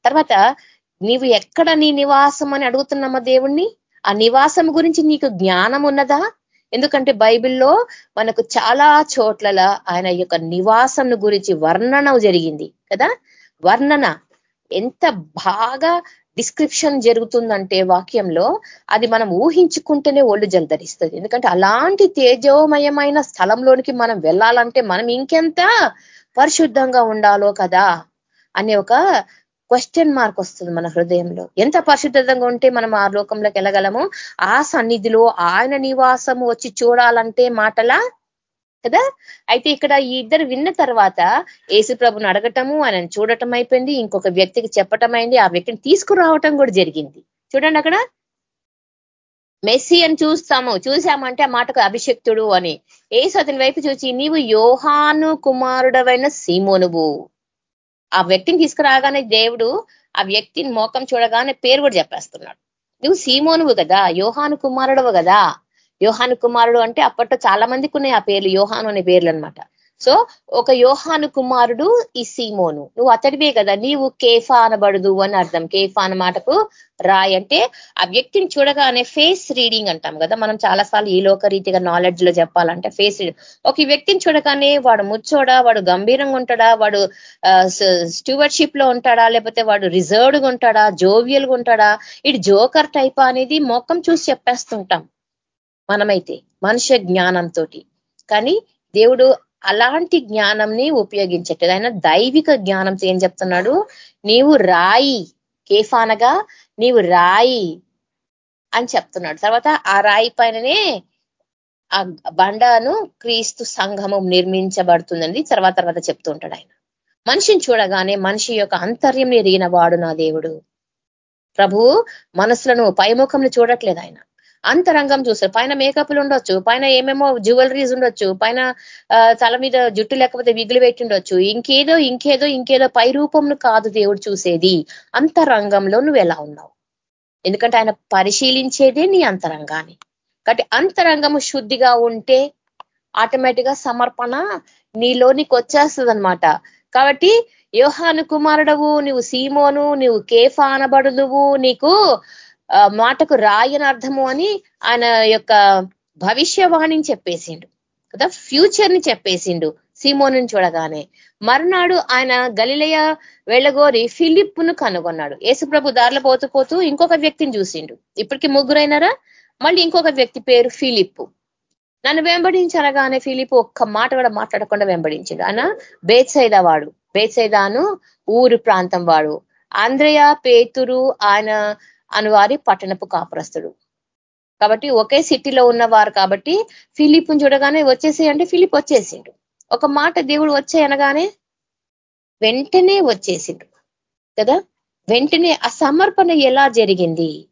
తర్వాత నీవు ఎక్కడ నీ నివాసం అని అడుగుతున్నామా దేవుణ్ణి? ఆ నివాసం గురించి నీకు జ్ఞానం ఉన్నదా? ఎందుకంటే బైబిల్లో మనకు చాలా చోట్ల ఆయన యొక్క నివాసం గురించి వర్ణన జరిగింది కదా? వర్ణన ఎంత బాగా డిస్క్రిప్షన్ జరుగుతుందంటే వాక్యంలో అది మనం ఊహించుకుంటేనే ఒళ్ళు జలధరిస్తుంది ఎందుకంటే అలాంటి తేజోమయమైన స్థలంలోనికి మనం వెళ్ళాలంటే మనం ఇంకెంత పరిశుద్ధంగా ఉండాలో కదా అనే ఒక క్వశ్చన్ మార్క్ వస్తుంది మన హృదయంలో. ఎంత పరిశుద్ధంగా ఉంటే మనం ఆ లోకంలోకి వెళ్ళగలము? ఆ సన్నిధిలో ఆయన నివాసము వచ్చి చూడాలంటే మాటలా కదా? అయితే ఇక్కడ ఈ ఇద్దరు విన్న తర్వాత ఏసు ప్రభుని అడగటము ఆయన చూడటం అయిపోయింది ఇంకొక వ్యక్తికి చెప్పటం అయింది ఆ వ్యక్తిని తీసుకురావటం కూడా జరిగింది. చూడండి అక్కడ. మెస్సీ అని చూస్తాము చూసామంటే ఆ మాటకు అభిషక్తుడు అని. ఏసు అతని వైపు చూచి నీవు యోహాను కుమారుడవైన సీమోనువు. ఆ వ్యక్తిని తీసుకురాగానే దేవుడు ఆ వ్యక్తిని మోకం చూడగానే పేరు కూడా చెప్పేస్తున్నాడు. నువ్వు సీమోనువు కదా యోహాను కుమారుడవు కదా. యోహాను కుమారుడు అంటే అప్పట్లో చాలా మందికి ఉన్నాయి ఆ పేర్లు యోహాను అనే పేర్లు అనమాట సో ఒక యోహాను కుమారుడు ఈ సీమోను. నువ్వు అతడివే కదా నీవు కేఫా అనబడదు అని అర్థం. కేఫా అన్న మాటకు రాయ్ అంటే ఆ వ్యక్తిని చూడగానే ఫేస్ రీడింగ్ అంటాం కదా. మనం చాలాసార్లు ఈ లోక రీతిగా నాలెడ్జ్లో చెప్పాలంటే ఫేస్ ఒక వ్యక్తిని చూడగానే వాడు ముచ్చోడా వాడు గంభీరంగా ఉంటాడా వాడు స్టూవర్షిప్లో ఉంటాడా లేకపోతే వాడు రిజర్వ్డ్గా ఉంటాడా జోవియల్గా ఉంటాడా ఇటు జోకర్ టైప్ అనేది మొక్కం చూసి చెప్పేస్తుంటాం. మనమైతే మనుష్య జ్ఞానంతో కానీ దేవుడు అలాంటి జ్ఞానంని ఉపయోగించట్లేదు. ఆయన దైవిక జ్ఞానంతో ఏం చెప్తున్నాడు? నీవు రాయి కేఫానగా నీవు రాయి అని చెప్తున్నాడు. తర్వాత ఆ రాయి పైననే ఆ బండను క్రీస్తు సంఘము నిర్మించబడుతుందండి. తర్వాత తర్వాత చెప్తూ ఉంటాడు ఆయన. మనిషిని చూడగానే మనిషి యొక్క అంతర్యం ఎరిగిన వాడు నా దేవుడు. ప్రభు మనసులను పైముఖంను చూడట్లేదు ఆయన. అంతరంగం చూస్తారు. పైన మేకప్లు ఉండొచ్చు పైన ఏమేమో జ్యువెలరీస్ ఉండొచ్చు పైన తల మీద జుట్టు లేకపోతే విగులు పెట్టి ఉండొచ్చు. ఇంకేదో ఇంకేదో ఇంకేదో పై రూపంను కాదు దేవుడు చూసేది. అంతరంగంలో నువ్వు ఎలా ఉన్నావు? ఎందుకంటే ఆయన పరిశీలించేదే నీ అంతరంగాన్ని. కాబట్టి అంతరంగము శుద్ధిగా ఉంటే ఆటోమేటిక్గా సమర్పణ నీలోనికి వచ్చేస్తుంది అనమాట కాబట్టి యోహాను కుమారుడవు నువ్వు సీమోను నువ్వు కేఫా అనబడుదువు నీకు మాటకు రాయని అర్థము అని ఆయన యొక్క భవిష్యవాణిని చెప్పేసిండు కదా? ఫ్యూచర్ని చెప్పేసిండు సీమోను చూడగానే. మర్నాడు ఆయన గలిలయ వెళ్ళగోరి ఫిలిప్పును కనుగొన్నాడు. యేసుప్రభు దారిలో పోతూ పోతూ ఇంకొక వ్యక్తిని చూసిండు. ఇప్పటికి ముగ్గురైనారా? మళ్ళీ ఇంకొక వ్యక్తి పేరు ఫిలిప్ నన్ను వెంబడించనగానే ఫిలిప్ ఒక్క మాట కూడా మాట్లాడకుండా వెంబడించిండు. ఆయన బేత్సైదా వాడు. బేత్సైదాను ఊరు ప్రాంతం వాడు. ఆంధ్రయ పేతురు ఆయన అనువారి పట్టణపు కాపురస్తుడు. కాబట్టి ఒకే సిటీలో ఉన్నవారు కాబట్టి ఫిలిప్ను చూడగానే వచ్చేసి అంటే ఫిలిప్ వచ్చేసిండు. ఒక మాట దేవుడు వచ్చే అనగానే వెంటనే వచ్చేసిండు. కదా? వెంటనే ఆ సమర్పణ ఎలా జరిగింది?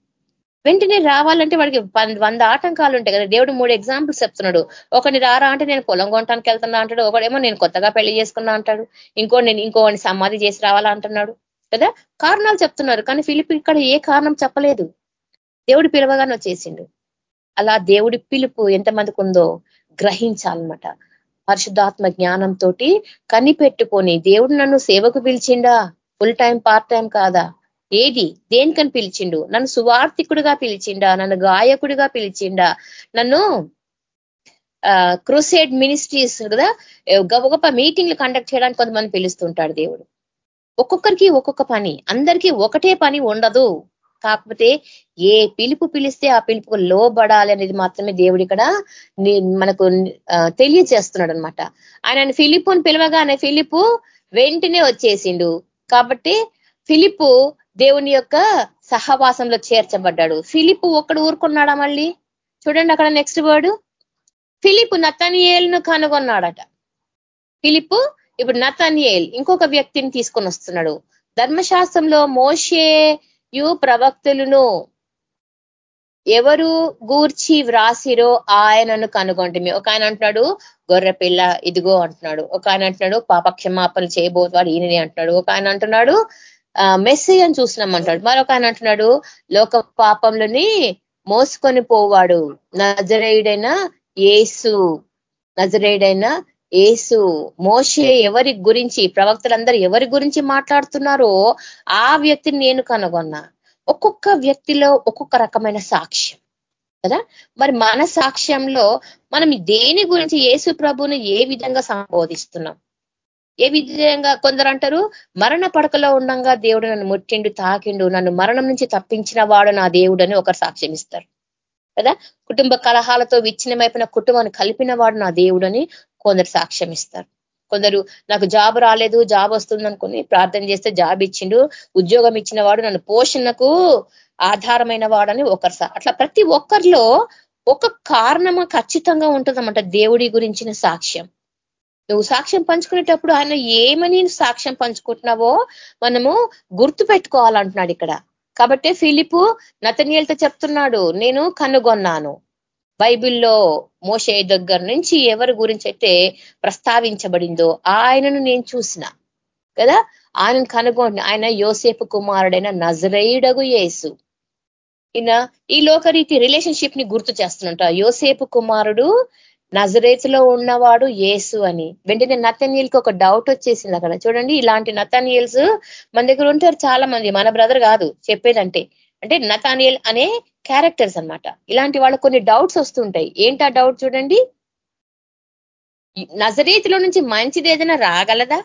వెంటనే రావాలంటే వాడికి వంద ఆటంకాలు ఉంటాయి కదా. దేవుడు మూడు ఎగ్జాంపుల్స్ చెప్తున్నాడు. ఒకటి రారా అంటే నేను పొలం కొనటానికి వెళ్తున్నా అంటాడు. ఒకడేమో నేను కొత్తగా పెళ్ళి చేసుకున్నా అంటాడు. ఇంకో నేను ఇంకోని సమాధి చేసి రావాలా అంటున్నాడు. కదా? కారణాలు చెప్తున్నారు. కానీ ఫిలిప్ ఇక్కడ ఏ కారణం చెప్పలేదు. దేవుడు పిలవగానే వచ్చేసిండు. అలా దేవుడి పిలుపు ఎంతమందికి ఉందో గ్రహించాలన్నమాట. పరిశుద్ధాత్మ జ్ఞానంతో కనిపెట్టుకొని దేవుడు నన్ను సేవకు పిలిచిండా? ఫుల్ టైం పార్ట్ టైం కాదా? ఏది? దేనికని పిలిచిండు? నన్ను సువార్థికుడిగా పిలిచిండా? నన్ను గాయకుడిగా పిలిచిండా? నన్ను క్రూసేడ్ మినిస్ట్రీస్ కదా? గొప్ప మీటింగ్లు కండక్ట్ చేయడానికి కొంతమంది పిలుస్తుంటాడు దేవుడు. ఒక్కొక్కరికి ఒక్కొక్క పని. అందరికీ ఒకటే పని ఉండదు. కాకపోతే ఏ పిలుపు పిలిస్తే ఆ పిలుపుకు లోబడాలి అనేది మాత్రమే దేవుడు ఇక్కడ మనకు తెలియజేస్తున్నాడు అనమాట ఆయన ఫిలిప్పుని పిలవగానే ఫిలిపు వెంటనే వచ్చేసిండు. కాబట్టి ఫిలిపు దేవుని యొక్క సహవాసంలో చేర్చబడ్డాడు. ఫిలిపు ఒక్కడు ఊరుకున్నాడా మళ్ళీ? చూడండి అక్కడ నెక్స్ట్ వర్డ్ ఫిలిపు నతనియేల్ను కనుగొన్నాడట. ఫిలిపు ఇప్పుడు నతనియేల్ ఇంకొక వ్యక్తిని తీసుకొని వస్తున్నాడు. ధర్మశాస్త్రంలో మోషేయు ప్రవక్తులను ఎవరు గూర్చి వ్రాసిరో ఆయనను కనుగొంటే ఒక ఆయన అంటున్నాడు గొర్రె పిల్ల ఇదిగో అంటున్నాడు. ఒక ఆయన అంటున్నాడు పాపక్షమాపణ చేయబోతాడు ఈయననే అంటున్నాడు. ఒక ఆయన అంటున్నాడు మెస్సీ అని చూసినామంటాడు మరొక ఆయన అంటున్నాడు లోక పాపంలోని మోసుకొని పోవాడు. నజరేయుడైన ఏసు నజరేయుడైన ఏసు మోషే ఎవరి గురించి ప్రవక్తలందరూ ఎవరి గురించి మాట్లాడుతున్నారో ఆ వ్యక్తిని నేను కనుగొన్నా. ఒక్కొక్క వ్యక్తిలో ఒక్కొక్క రకమైన సాక్ష్యం కదా? మరి మన సాక్ష్యంలో మనం దేని గురించి యేసు ప్రభును ఏ విధంగా సంబోధిస్తున్నాం? ఏ విధంగా కొందరు అంటారు మరణ పడకలో ఉండంగా దేవుడు నన్ను ముట్టిండు తాకిండు నన్ను మరణం నుంచి తప్పించిన వాడు నా దేవుడు అని ఒకరు సాక్ష్యం ఇస్తారు కదా? కుటుంబ కలహాలతో విచ్ఛిన్నమైపోయిన కుటుంబాన్ని కలిపిన వాడు నా దేవుడని కొందరు సాక్ష్యం ఇస్తారు. కొందరు నాకు జాబ్ రాలేదు జాబ్ వస్తుంది అనుకుని ప్రార్థన చేస్తే జాబ్ ఇచ్చిండు ఉద్యోగం ఇచ్చిన వాడు నన్ను పోషణకు ఆధారమైన వాడని ఒకరు అట్లా ప్రతి ఒక్కరిలో ఒక కారణము ఖచ్చితంగా ఉంటుందన్నమాట దేవుడి గురించిన సాక్ష్యం. నువ్వు సాక్ష్యం పంచుకునేటప్పుడు ఆయన ఏమని సాక్ష్యం పంచుకుంటున్నావో మనము గుర్తు పెట్టుకోవాలంటున్నాడు ఇక్కడ. కాబట్టి ఫిలిపు నతనీయులతో చెప్తున్నాడు నేను కనుగొన్నాను. బైబిల్లో మోసే దగ్గర నుంచి ఎవరి గురించి అయితే ప్రస్తావించబడిందో ఆయనను నేను చూసిన. కదా? ఆయనను కనుగొని ఆయన యోసేపు కుమారుడైన నజరేయుడగు యేసు. ఈయన ఈ లోకరీతి రిలేషన్షిప్ని గుర్తు చేస్తున్నట యోసేపు కుమారుడు నజరేతులో ఉన్నవాడు యేసు అని. వెంటనే నతనీయులకి ఒక డౌట్ వచ్చేసింది అక్కడ. చూడండి ఇలాంటి నతనీయల్స్ మన దగ్గర ఉంటారు చాలా మంది మన బ్రదర్ కాదు చెప్పేదంటే. అంటే నతానియల్ అనే క్యారెక్టర్స్ అనమాట ఇలాంటి వాళ్ళ కొన్ని డౌట్స్ వస్తుంటాయి. ఏంటా డౌట్ చూడండి. నజరేతిలో నుంచి మంచిది ఏదైనా రాగలదా?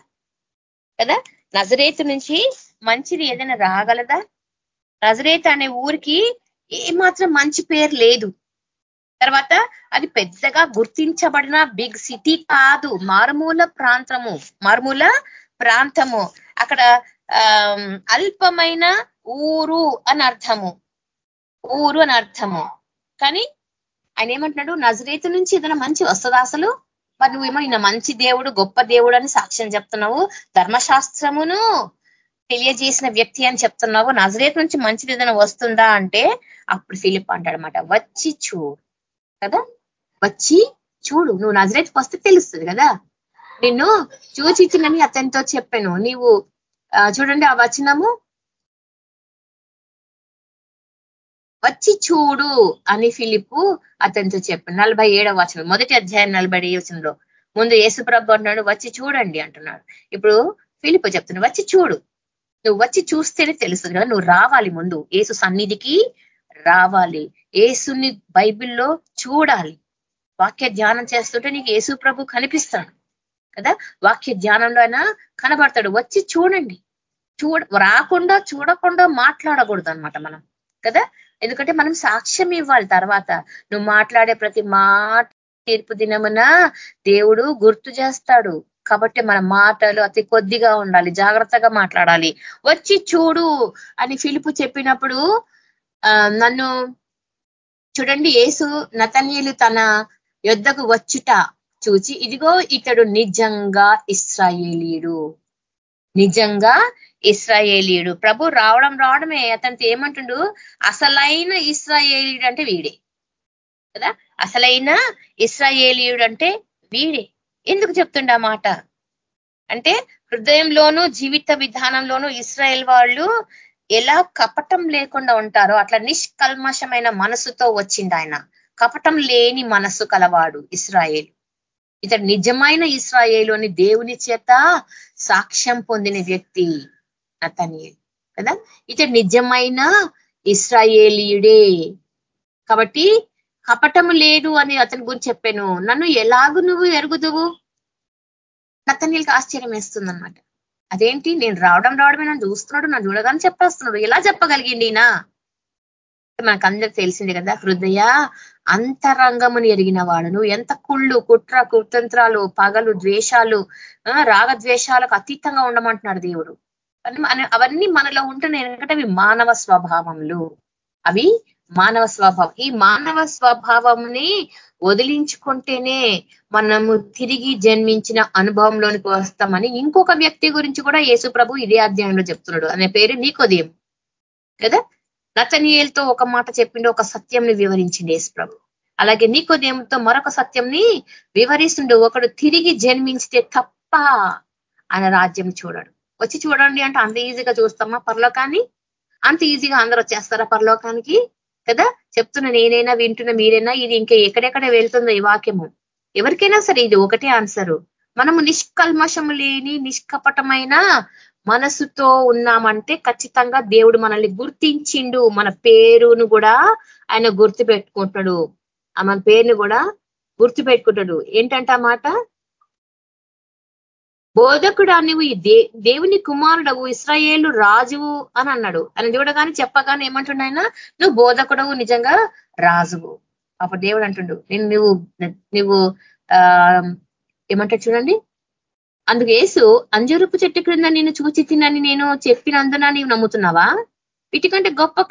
కదా? నజరేతు నుంచి మంచిది ఏదైనా రాగలదా? నజరేత్ అనే ఊరికి ఏమాత్రం మంచి పేరు లేదు. తర్వాత అది పెద్దగా గుర్తించబడిన బిగ్ సిటీ కాదు. మారుమూల ప్రాంతము. మారుమూల ప్రాంతము. అక్కడ అల్పమైన ఊరు అని అర్థము. ఊరు అని అర్థము. కానీ ఆయన ఏమంటున్నాడు? నజరేతు నుంచి ఏదైనా మంచి వస్తుందా అసలు? మరి నువ్వేమో ఈయన మంచి దేవుడు గొప్ప దేవుడు అని సాక్ష్యం చెప్తున్నావు. ధర్మశాస్త్రమును తెలియజేసిన వ్యక్తి అని చెప్తున్నావు. నజరేత్ నుంచి మంచిది ఏదైనా వస్తుందా అంటే అప్పుడు ఫిలిప్ అంటాడనమాట వచ్చి చూడు. కదా? వచ్చి చూడు. నువ్వు నజరేత్కి వస్తే తెలుస్తుంది కదా? నిన్ను చూచిచ్చినని అతనితో చెప్పాను. నీవు చూడండి ఆ వచనము వచ్చి చూడు అని ఫిలిప్పు అతనితో చెప్పాను నలభై ఏడవ వచనం మొదటి అధ్యాయం నలభై వచనంలో ముందు యేసుప్రభు అంటున్నాడు వచ్చి చూడండి అంటున్నాడు. ఇప్పుడు ఫిలిప్ చెప్తున్నాడు వచ్చి చూడు. నువ్వు వచ్చి చూస్తేనే తెలుస్తుంది కదా నువ్వు రావాలి ముందు. ఏసు సన్నిధికి రావాలి. ఏసుని బైబిల్లో చూడాలి. వాక్య ధ్యానం చేస్తుంటే నీకు యేసు ప్రభు కనిపిస్తాడు. కదా? వాక్య ధ్యానంలో అయినా కనబడతాడు. వచ్చి చూడండి. చూడ రాకుండా చూడకుండా మాట్లాడకూడదు అనమాట మనం. కదా? ఎందుకంటే మనం సాక్ష్యం ఇవ్వాలి తర్వాత. నువ్వు మాట్లాడే ప్రతి మాట తీర్పు దినమున దేవుడు గుర్తు చేస్తాడు. కాబట్టి మన మాటలు అతి కొద్దిగా ఉండాలి. జాగ్రత్తగా మాట్లాడాలి. వచ్చి చూడు అని ఫిలుపు చెప్పినప్పుడు నన్ను చూడండి ఏసు నతన్యులు తన యుద్ధకు వచ్చుట చూచి ఇదిగో ఇతడు నిజంగా ఇస్రాయేలీయుడు నిజంగా ఇస్రాయేలీయుడు ప్రభు రావడం రావడమే. అతనితో ఏమంటుండు? అసలైన ఇస్రాయేలీయుడు అంటే వీడే. కదా? అసలైన ఇస్రాయేలీయుడు అంటే వీడే. ఎందుకు చెప్తుండ మాట? అంటే హృదయంలోనూ జీవిత విధానంలోనూ ఇస్రాయేల్ వాళ్ళు ఎలా కపటం లేకుండా ఉంటారో అట్లా నిష్కల్మషమైన మనసుతో వచ్చింది ఆయన. కపటం లేని మనసు కలవాడు ఇస్రాయేల్. ఇతడు నిజమైన ఇస్రాయేలోని దేవుని చేత సాక్ష్యం పొందిన వ్యక్తి నతనియల్. కదా? ఇతడు నిజమైన ఇస్రాయేలీయుడే. కాబట్టి కపటం లేదు అని అతని గురించి చెప్పాను. నన్ను ఎలాగు నువ్వు ఎరుగుదువు? నతనీళ్ళకి ఆశ్చర్యం వేస్తుంది అదేంటి? నేను రావడం రావడమే నన్ను చూస్తున్నాడు నన్ను చూడగానే చెప్పేస్తున్నాడు. ఎలా చెప్పగలిగింది ఈయన? మనకు అందరికి తెలిసింది కదా హృదయ అంతరంగముని ఎరిగిన వాడు నువ్వు ఎంత కుళ్ళు కుట్ర కుతంత్రాలు పగలు ద్వేషాలు రాగద్వేషాలకు అతీతంగా ఉండమంటున్నాడు దేవుడు. అవన్నీ మనలో ఉంటున్నాయి ఎందుకంటే అవి మానవ స్వభావములు. అవి మానవ స్వభావం. ఈ మానవ స్వభావంని వదిలించుకుంటేనే మనము తిరిగి జన్మించిన అనుభవంలోనికి వస్తామని ఇంకొక వ్యక్తి గురించి కూడా యేసు ప్రభు ఇదే అధ్యాయంలో చెప్తున్నాడు. అనే పేరు నీకోదయం. కదా? నతనీయులతో ఒక మాట చెప్పిండు ఒక సత్యంని వివరించింది యేసు ప్రభు. అలాగే నీకోదయంతో మరొక సత్యంని వివరిస్తుండు ఒకడు తిరిగి జన్మించితే తప్ప ఆయన రాజ్యం చూడడు. వచ్చి చూడండి అంటే అంత ఈజీగా చూస్తామా పరలోకాన్ని? అంత ఈజీగా అందరూ వచ్చేస్తారా పరలోకానికి? కదా? చెప్తున్న నేనైనా వింటున్న మీరైనా ఇది ఇంకా ఎక్కడెక్కడ వెళ్తుందో ఈ వాక్యము. ఎవరికైనా సరే ఇది ఒకటే ఆన్సరు. మనము నిష్కల్మషము లేని నిష్కపటమైన మనసుతో ఉన్నామంటే ఖచ్చితంగా దేవుడు మనల్ని గుర్తించిండు. మన పేరును కూడా ఆయన గుర్తు పెట్టుకుంటాడు మన పేరుని కూడా గుర్తు పెట్టుకుంటాడు ఏంటంట మాట? బోధకుడా నువ్వు దేవుని కుమారుడవు ఇస్రాయేలు రాజువు అని అన్నాడు. అని చూడగానే చెప్పగానే ఏమంటుండ ఆయన? నువ్వు బోధకుడవు నిజంగా రాజువు. అప్పుడు దేవుడు అంటుండు నేను నువ్వు నువ్వు ఆ ఏమంటాడు చూడండి? అందుకు ఏసు అంజరుపు చెట్టు క్రింద నేను చూచి తినని నేను చెప్పినందున నీవు నమ్ముతున్నావా? వీటికంటే గొప్ప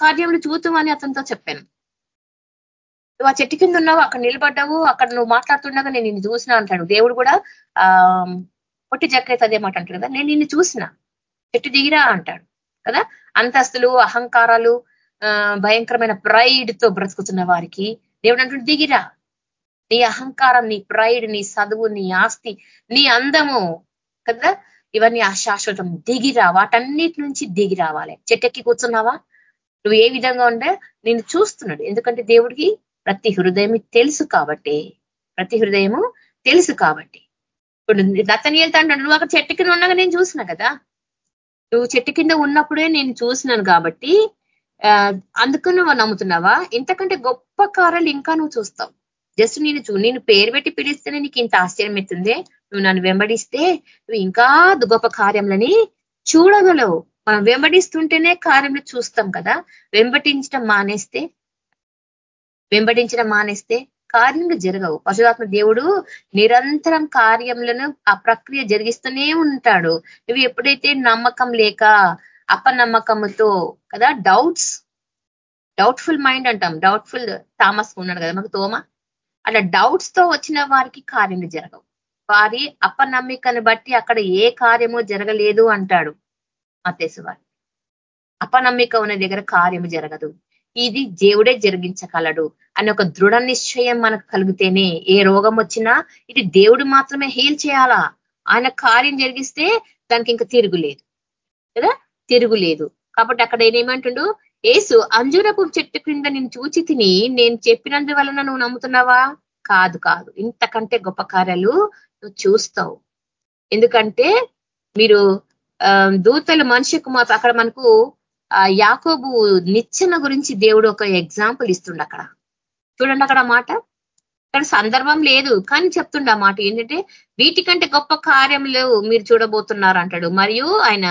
కార్యములు చూతుమని అతనితో చెప్పాను. నువ్వు ఆ చెట్టు కింద ఉన్నావు అక్కడ నిలబడ్డావు అక్కడ నువ్వు మాట్లాడుతుండగా నేను నిన్ను చూసిన అంటాడు. దేవుడు కూడా ఆ పొట్టి జక్కైతే అదే మాట అంటాడు కదా నేను నిన్ను చూసిన. చెట్టు దిగిరా అంటాడు కదా? అంతస్తులు అహంకారాలు భయంకరమైన ప్రైడ్తో బ్రతుకుతున్న వారికి దేవుడు అంటుంటే దిగిరా. నీ అహంకారం నీ ప్రైడ్ నీ చదువు నీ ఆస్తి నీ అందము కదా? ఇవన్నీ అశాశ్వతం దిగిరా వాటన్నిటి నుంచి దిగి రావాలి. చెట్టెక్కి కూర్చున్నావా? నువ్వు ఏ విధంగా ఉండే? నేను చూస్తున్నాడు. ఎందుకంటే దేవుడికి ప్రతి హృదయం తెలుసు కాబట్టి. ప్రతి హృదయము తెలుసు కాబట్టి. ఇప్పుడు దత్తనీయులతో అంటాడు నువ్వు అక్కడ చెట్టు కింద ఉన్నాక నేను చూసిన కదా? నువ్వు చెట్టు కింద ఉన్నప్పుడే నేను చూసినాను కాబట్టి అందుకు నువ్వు నమ్ముతున్నావా? ఇంతకంటే గొప్ప కారాలు ఇంకా నువ్వు చూస్తావు. జస్ట్ నేను చూ నేను పేరు పెట్టి పిలిస్తేనే నీకు ఇంత ఆశ్చర్యం ఎత్తుందే నువ్వు నన్ను వెంబడిస్తే నువ్వు ఇంకా గొప్ప కార్యంలని చూడగలవు. మనం వెంబడిస్తుంటేనే కార్యములు చూస్తాం కదా. వెంబడించడం మానేస్తే వెంబడించడం మానేస్తే కార్యములు జరగవు. పశురాత్మ దేవుడు నిరంతరం కార్యములను ఆ ప్రక్రియ జరిగిస్తూనే ఉంటాడు. నువ్వు ఎప్పుడైతే నమ్మకం లేక అపనమ్మకముతో కదా డౌట్స్ డౌట్ఫుల్ మైండ్ అంటాం. డౌట్ఫుల్ తామస్ ఉన్నాడు కదా మాకు తోమ? అట్లా డౌట్స్తో వచ్చిన వారికి కార్యములు జరగవు. వారి అపనమ్మికను బట్టి అక్కడ ఏ కార్యము జరగలేదు అంటాడు మతేశ్వారి అపనమ్మిక ఉన్న దగ్గర కార్యము జరగదు. ఇది దేవుడే జరిగించగలడు అని ఒక దృఢ నిశ్చయం మనకు కలిగితేనే ఏ రోగం వచ్చినా ఇది దేవుడు మాత్రమే హీల్ చేయాలా? ఆయన కార్యం జరిగిస్తే దానికి ఇంకా తిరుగులేదు కదా? తిరుగులేదు కాబట్టి అక్కడ ఏమంటుండు ఏసు అంజురపు చెట్టు క్రింద నేను చూచి తిని నేను చెప్పినందువలన నువ్వు నమ్ముతున్నావా? కాదు కాదు. ఇంతకంటే గొప్ప కార్యాలు నువ్వు చూస్తావు. ఎందుకంటే మీరు దూతలు మనిషి కుమార్ అక్కడ మనకు యాకోబు నిచ్చెన గురించి దేవుడు ఒక ఎగ్జాంపుల్ ఇస్తుండ అక్కడ. చూడండి అక్కడ మాట. ఇక్కడ సందర్భం లేదు. కానీ చెప్తుండ మాట ఏంటంటే వీటికంటే గొప్ప కార్యములు మీరు చూడబోతున్నారు అంటాడు. మరియు ఆయన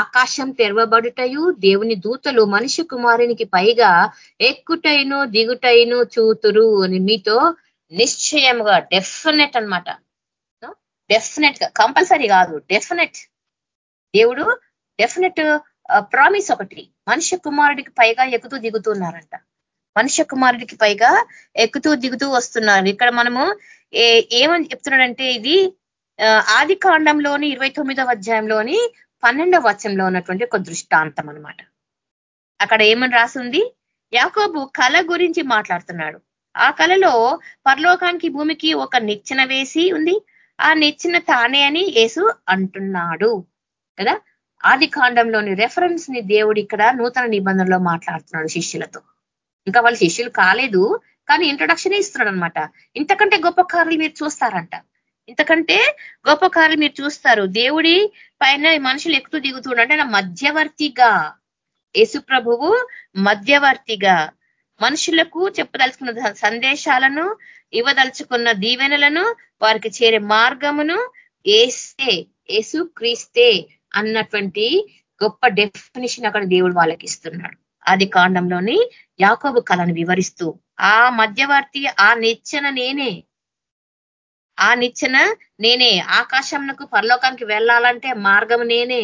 ఆకాశం తెరవబడుటయు దేవుని దూతలు మనిషి కుమారునికి పైగా ఎక్కుటైను దిగుటైను చూతురు అని మీతో నిశ్చయంగా డెఫినెట్ అనమాట డెఫినెట్గా కంపల్సరీ కాదు. డెఫినెట్ దేవుడు డెఫినెట్ ప్రామిస్ uh, ఒకటి. మనిషి కుమారుడికి పైగా ఎక్కుతూ దిగుతున్నారంట మనుష్య కుమారుడికి పైగా ఎక్కుతూ దిగుతూ వస్తున్నారు. ఇక్కడ మనము ఏమని చెప్తున్నాడంటే ఇది ఆది కాండంలోని ఇరవై తొమ్మిదవ అధ్యాయంలోని పన్నెండవ వచనంలో ఉన్నటువంటి ఒక దృష్టాంతం అనమాట అక్కడ ఏమని రాసింది? యాకోబు కళ గురించి మాట్లాడుతున్నాడు. ఆ కళలో పరలోకానికి భూమికి ఒక నిచ్చెన వేసి ఉంది. ఆ నిచ్చెన తానే అని యేసు అంటున్నాడు. కదా? ఆది కాండంలోని రెఫరెన్స్ని దేవుడు ఇక్కడ నూతన నిబంధనలో మాట్లాడుతున్నాడు శిష్యులతో. ఇంకా వాళ్ళు శిష్యులు కాలేదు కానీ ఇంట్రొడక్షన్ ఇస్తున్నాడు అనమాట ఇంతకంటే గొప్ప కార్యలు మీరు చూస్తారంట. ఇంతకంటే గొప్ప కార్యలు మీరు చూస్తారు. దేవుడి పైన మనుషులు ఎక్కుతూ దిగుతుండే మధ్యవర్తిగా యేసు ప్రభువు మధ్యవర్తిగా మనుషులకు చెప్పదలుచుకున్న సందేశాలను ఇవ్వదలుచుకున్న దీవెనలను వారికి చేరే మార్గమును ఏసే యేసు క్రీస్తే అన్నటువంటి గొప్ప డెఫినేషన్ అక్కడ దేవుడు వాళ్ళకి ఇస్తున్నాడు. ఆది కాండంలోని యాకోబు కళను వివరిస్తూ ఆ మధ్యవర్తి ఆ నిచ్చెన నేనే. ఆ నిచ్చెన నేనే. ఆకాశంకు పరలోకానికి వెళ్ళాలంటే మార్గం నేనే.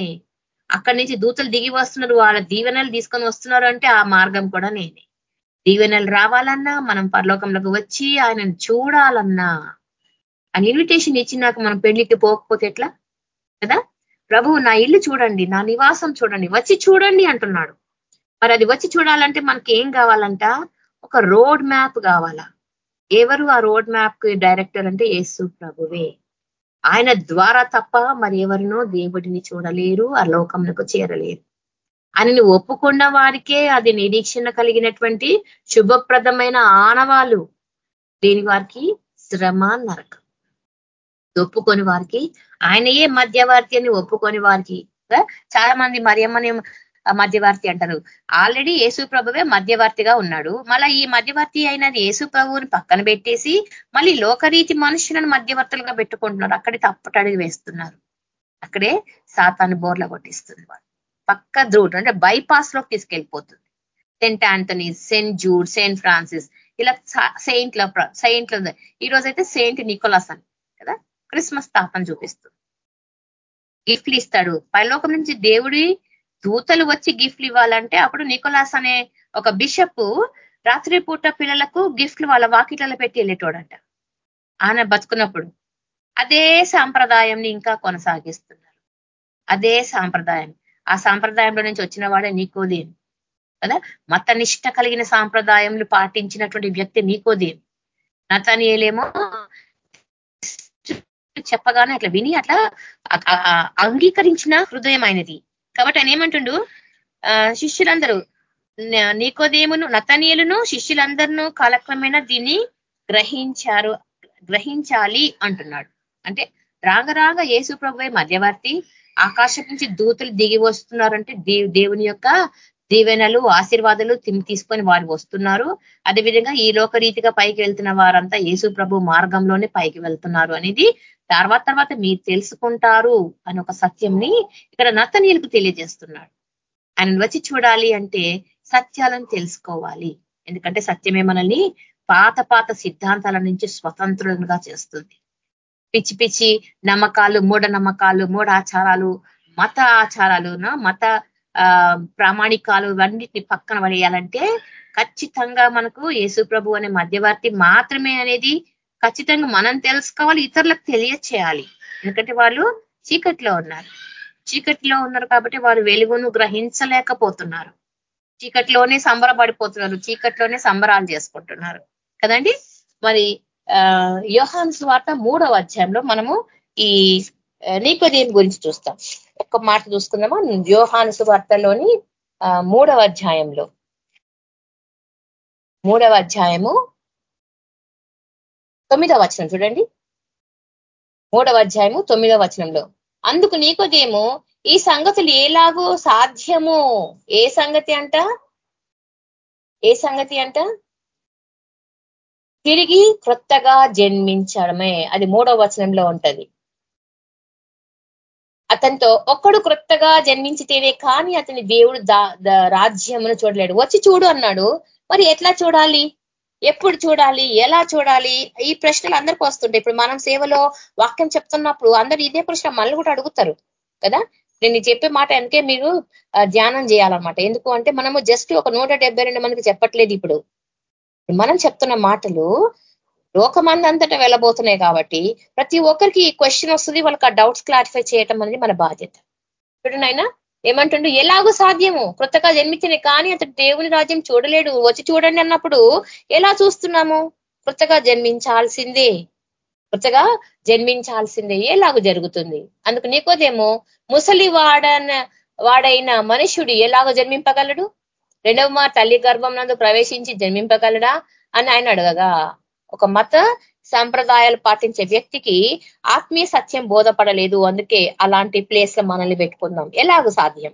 అక్కడి నుంచి దూతలు దిగి వస్తున్నారు. వాళ్ళ దీవెనలు తీసుకొని వస్తున్నారు అంటే ఆ మార్గం కూడా నేనే. దీవెనలు రావాలన్నా మనం పరలోకంలోకి వచ్చి ఆయనను చూడాలన్నా. అని ఇన్విటేషన్ ఇచ్చినాక మనం పెళ్ళికి పోకపోతే ఎట్లా? కదా? ప్రభువు నా ఇల్లు చూడండి నా నివాసం చూడండి వచ్చి చూడండి అంటున్నాడు. మరి అది వచ్చి చూడాలంటే మనకి ఏం కావాలంట? ఒక రోడ్ మ్యాప్ కావాలా? ఎవరు ఆ రోడ్ మ్యాప్కి డైరెక్టర్ అంటే యేసు ప్రభువే. ఆయన ద్వారా తప్ప మరి ఎవరినో దేవుడిని చూడలేరు ఆ లోకంలోకి చేరలేరు. ఆయనని ఒప్పుకున్న వారికే అది నిరీక్షణ కలిగినటువంటి శుభప్రదమైన ఆనవాలు. దేని వారికి శ్రమ నరకం. ఒప్పుకొని వారికి ఆయనయే మధ్యవర్తి అని ఒప్పుకొని వారికి. చాలా మంది మరియమ్మని మధ్యవర్తి అంటారు. ఆల్రెడీ యేసు ప్రభువే మధ్యవర్తిగా ఉన్నాడు. మళ్ళీ ఈ మధ్యవర్తి అయిన యేసు ప్రభువుని పక్కన పెట్టేసి మళ్ళీ లోకరీతి మనుషులను మధ్యవర్తులుగా పెట్టుకుంటున్నారు. అక్కడే తప్పటడిగి వేస్తున్నారు. అక్కడే సాతాను బోర్ల కొట్టిస్తుంది వాడు పక్క ద్రూట్ అంటే బైపాస్లోకి తీసుకెళ్ళిపోతుంది. Saint Anthony saint Jude saint Francis ఇలా సెయింట్ల సెయింట్ల ఈ రోజైతే సెయింట్ నికోలాస్ అని కదా? క్రిస్మస్ తాపం చూపిస్తుంది. గిఫ్ట్లు ఇస్తాడు. పైలోకం నుంచి దేవుడి దూతలు వచ్చి గిఫ్ట్లు ఇవ్వాలంటే అప్పుడు నికోలాస్ అనే ఒక బిషప్ రాత్రి పూట పిల్లలకు గిఫ్ట్లు వాళ్ళ వాకిట్లలో పెట్టి వెళ్ళేటోడంట. ఆయన బతుకున్నప్పుడు. అదే సాంప్రదాయంని ఇంకా కొనసాగిస్తున్నారు. అదే సాంప్రదాయం. ఆ సాంప్రదాయంలో నుంచి వచ్చిన వాడే నీకోదేం కదా? మత నిష్ట కలిగిన సాంప్రదాయంలు పాటించినటువంటి వ్యక్తి నీకోదేం నతనియేలేమో చెప్పగానే అట్లా విని అట్లా అంగీకరించిన హృదయం అయినది కాబట్టి ఆయన ఏమంటుండు? శిష్యులందరూ నీకోదేమును నతనీయులను శిష్యులందరినూ కాలక్రమేణా దీన్ని గ్రహించారు గ్రహించాలి అంటున్నాడు. అంటే రాగ రాగ యేసు ప్రభు మధ్యవర్తి ఆకాశం నుంచి దూతలు దిగి వస్తున్నారంటే దేవుని యొక్క దీవెనలు ఆశీర్వాదాలు తీసుకొని వారు వస్తున్నారు. అదేవిధంగా ఈ లోక రీతిగా పైకి వెళ్తున్న వారంతా యేసు ప్రభు మార్గంలోనే పైకి వెళ్తున్నారు అనేది తర్వాత తర్వాత మీరు తెలుసుకుంటారు అని ఒక సత్యంని ఇక్కడ నతనీయులకు తెలియజేస్తున్నాడు. ఆయన వచ్చి చూడాలి అంటే సత్యాలను తెలుసుకోవాలి. ఎందుకంటే సత్యమే మనల్ని పాత పాత సిద్ధాంతాల నుంచి స్వతంత్రులుగా చేస్తుంది. పిచ్చి పిచ్చి నమ్మకాలు మూఢ నమ్మకాలు మూఢ ఆచారాలు మత ఆచారాలు మత ప్రామాణికాలు ఇవన్నిటిని పక్కన పడేయాలంటే ఖచ్చితంగా మనకు యేసు ప్రభు అనే మధ్యవర్తి మాత్రమే అనేది ఖచ్చితంగా మనం తెలుసుకోవాలి ఇతరులకు తెలియచేయాలి. ఎందుకంటే వాళ్ళు చీకట్లో ఉన్నారు. చీకట్లో ఉన్నారు కాబట్టి వారు వెలుగును గ్రహించలేకపోతున్నారు. చీకట్లోనే సంబరపడిపోతున్నారు. చీకట్లోనే సంబరాలు చేసుకుంటున్నారు. కదండి? మరి యోహాన్ స్వార్త మూడవ అధ్యాయంలో మనము ఈ నీకోదేం గురించి చూస్తాం. ఒక్క మాట చూసుకుందామా? యోహాను సువార్తలోని మూడవ అధ్యాయంలో. మూడవ అధ్యాయము తొమ్మిదవ వచనం చూడండి. మూడవ అధ్యాయము తొమ్మిదవ వచనంలో. అందుకు నీకోదేమో ఈ సంగతులు ఏలాగో సాధ్యము? ఏ సంగతి అంట? ఏ సంగతి అంట? తిరిగి క్రొత్తగా జన్మించడమే. అది మూడవ వచనంలో ఉంటది. అతనితో ఒక్కడు క్రొత్తగా జన్మించితేనే కానీ అతని దేవుడు రాజ్యమును చూడలేడు. వచ్చి చూడు అన్నాడు. మరి ఎట్లా చూడాలి? ఎప్పుడు చూడాలి? ఎలా చూడాలి? ఈ ప్రశ్నలు అందరికీ వస్తుంటాయి. ఇప్పుడు మనం సేవలో వాక్యం చెప్తున్నప్పుడు అందరు ఇదే ప్రశ్న మళ్ళీ కూడా అడుగుతారు కదా? నేను చెప్పే మాట వెనకే మీరు ధ్యానం చేయాలన్నమాట. ఎందుకు అంటే మనము జస్ట్ ఒక నూట మందికి చెప్పట్లేదు ఇప్పుడు. మనం చెప్తున్న మాటలు లోకమందంతటా వెళ్ళబోతున్నాయి కాబట్టి ప్రతి ఒక్కరికి ఈ క్వశ్చన్ వస్తుంది. వాళ్ళకి ఆ డౌట్స్ క్లారిఫై చేయటం అనేది మన బాధ్యత. చూడండి ఏమంటుండు ఎలాగో సాధ్యము? కృతగా జన్మించిన కానీ అతడు దేవుని రాజ్యం చూడలేడు. వచ్చి చూడండి అన్నప్పుడు ఎలా చూస్తున్నాము? కృతగా జన్మించాల్సిందే. కొత్తగా జన్మించాల్సిందే. ఎలాగ జరుగుతుంది? అందుకు నీకోదేమో ముసలి వాడన వాడైన మనుషుడు ఎలాగో జన్మింపగలడు? రెండవ మా తల్లి గర్భం నందు ప్రవేశించి జన్మింపగలడా? అని ఆయన అడగగా. ఒక మత సంప్రదాయాలు పాటించే వ్యక్తికి ఆత్మీయ సత్యం బోధపడలేదు. అందుకే అలాంటి ప్లేస్లో మనల్ని పెట్టుకుందాం. ఎలాగో సాధ్యం?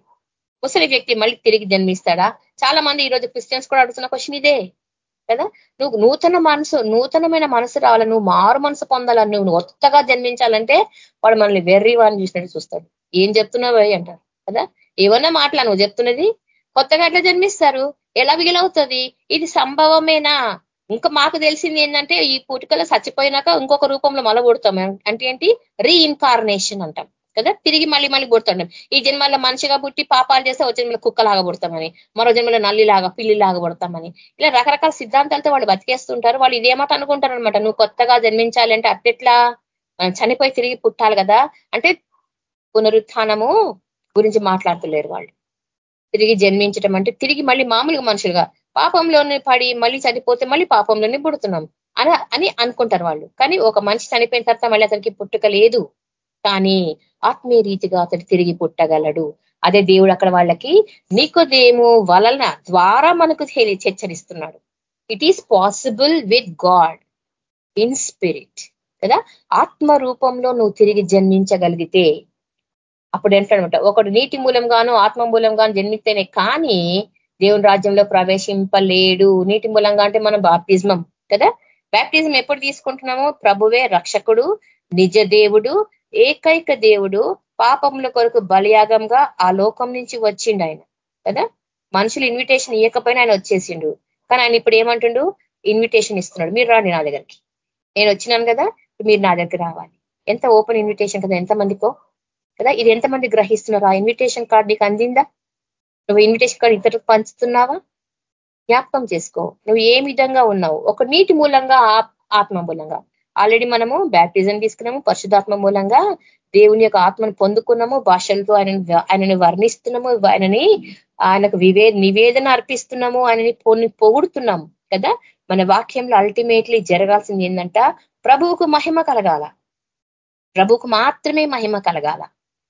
ముసలి వ్యక్తి మళ్ళీ తిరిగి జన్మిస్తాడా? చాలా మంది ఈరోజు క్రిస్టియన్స్ కూడా అడుగుతున్న క్వశ్చన్ ఇదే. కదా? నువ్వు నూతన మనసు నూతనమైన మనసు రావాలి నువ్వు మారు మనసు పొందాలని నువ్వు కొత్తగా జన్మించాలంటే వాడు మనల్ని వెర్రి వాడిని చూసినట్టు చూస్తాడు. ఏం చెప్తున్నావు అంటారు. కదా? ఏమన్నా మాటలా నువ్వు చెప్తున్నది? కొత్తగా ఎట్లా జన్మిస్తారు? ఎలా విగిలవుతుంది ఇది సంభవమేనా? ఇంకా మాకు తెలిసింది ఏంటంటే ఈ పుట్టుకలో చచ్చిపోయినాక ఇంకొక రూపంలో మల పుడతాం అంటే ఏంటి? రీఇన్కార్నేషన్ అంటాం. కదా? తిరిగి మళ్ళీ మళ్ళీ పుడతాం ఈ జన్మలో మనిషిగా పుట్టి పాపాలు చేస్తే ఒక జన్మలో కుక్కలాగా పుడతామని మరో జన్మలో నల్లిలాగా పిల్లిలాగా పుడతామని ఇలా రకరకాల సిద్ధాంతాలతో వాళ్ళు బతికేస్తుంటారు. వాళ్ళు ఇదేమాట అనుకుంటారు అనమాట నువ్వు కొత్తగా జన్మించాలంటే అట్టెట్లా? చనిపోయి తిరిగి పుట్టాలి కదా? అంటే పునరుత్నము గురించి మాట్లాడతలేరు వాళ్ళు. తిరిగి జన్మించడం అంటే తిరిగి మళ్ళీ మామూలుగా మనుషులుగా పాపంలోనే పడి మళ్ళీ చనిపోతే మళ్ళీ పాపంలోనే పుడుతున్నాం. అని అని అనుకుంటారు వాళ్ళు. కానీ ఒక మనిషి చనిపోయిన తర్వాత మళ్ళీ అతనికి పుట్టుక లేదు. కానీ ఆత్మీయ రీతిగా అతడు తిరిగి పుట్టగలడు. అదే దేవుడు అక్కడ వాళ్ళకి నీకుదేము వలన ద్వారా మనకు హెచ్చరిస్తున్నాడు. It is possible with God in spirit కదా? ఆత్మ రూపంలో నువ్వు తిరిగి జన్మించగలిగితే అప్పుడు ఏంటనమాట ఒకడు నీటి మూలంగాను ఆత్మ మూలంగాను జన్మిస్తేనే కానీ దేవుని రాజ్యంలో ప్రవేశింపలేడు. నీటి మూలంగా అంటే మనం బాప్తిజమం కదా? బ్యాప్టిజం ఎప్పుడు తీసుకుంటున్నామో? ప్రభువే రక్షకుడు నిజ దేవుడు ఏకైక దేవుడు పాపముల కొరకు బలియాగంగా ఆ లోకం నుంచి వచ్చిండు ఆయన కదా? మనుషులు ఇన్విటేషన్ ఇవ్వకపోయినా ఆయన వచ్చేసిండు. కానీ ఆయన ఇప్పుడు ఏమంటుండు? ఇన్విటేషన్ ఇస్తున్నాడు. మీరు రాండి నా దగ్గరికి. నేను వచ్చినాను కదా మీరు నా దగ్గర రావాలి. ఎంత ఓపెన్ ఇన్విటేషన్ కదా ఎంతమందికో కదా? ఇది ఎంతమంది గ్రహిస్తున్నారు? ఆ ఇన్విటేషన్ కార్డ్ నీకు అందిందా? నువ్వు ఇన్విటేషన్ కార్డు ఇతరులకు పంచుతున్నావా? జ్ఞాపకం చేసుకో. నువ్వు ఏ విధంగా ఉన్నావు? ఒక నీటి మూలంగా ఆత్మ మూలంగా. ఆల్రెడీ మనము బ్యాప్టిజం తీసుకున్నాము పరిశుధాత్మ మూలంగా. దేవుని యొక్క ఆత్మను పొందుకున్నాము భాషలతో ఆయన ఆయనని వర్ణిస్తున్నాము ఆయనని ఆయనకు వివే నివేదన అర్పిస్తున్నాము ఆయనని పొన్ని పొగుడుతున్నాము కదా? మన వాక్యంలో అల్టిమేట్లీ జరగాల్సింది ఏంటంట ప్రభువుకు మహిమ కలగాల. ప్రభువుకు మాత్రమే మహిమ కలగాల.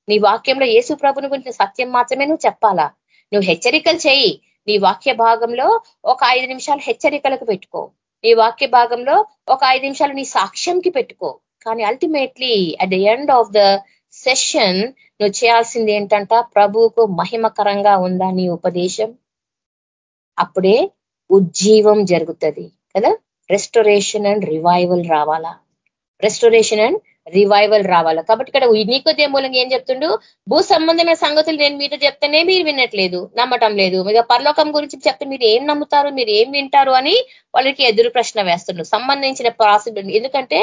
నీ వాక్యంలో యేసు ప్రభుని గురించి సత్యం మాత్రమే నువ్వు చెప్పాలా? నువ్వు హెచ్చరికలు చేయి. నీ వాక్య భాగంలో ఒక ఐదు నిమిషాలు హెచ్చరికలకు పెట్టుకో. నీ వాక్య భాగంలో ఒక ఐదు నిమిషాలు నీ సాక్ష్యంకి పెట్టుకో. కానీ ultimately at the end of the session నువ్వు చేయాల్సింది ఏంటంట? ప్రభువుకు మహిమకరంగా ఉందా నీ ఉపదేశం? అప్పుడే ఉజ్జీవం జరుగుతుంది. కదా? రెస్టొరేషన్ అండ్ రివైవల్ రావాలా? రెస్టోరేషన్ అండ్ రివైవల్ రావాలా. కాబట్టి ఇక్కడ నీకోదే మూలంగా ఏం చెప్తుండు? భూ సంబంధమైన సంగతులు నేను మీతో చెప్తేనే మీరు వినట్లేదు నమ్మటం లేదు. ఇక పరలోకం గురించి చెప్తే మీరు ఏం నమ్ముతారు మీరు ఏం వింటారు అని వాళ్ళకి ఎదురు ప్రశ్న వేస్తుండ్రు సంబంధించిన పాసిబిలిటీ ఎందుకంటే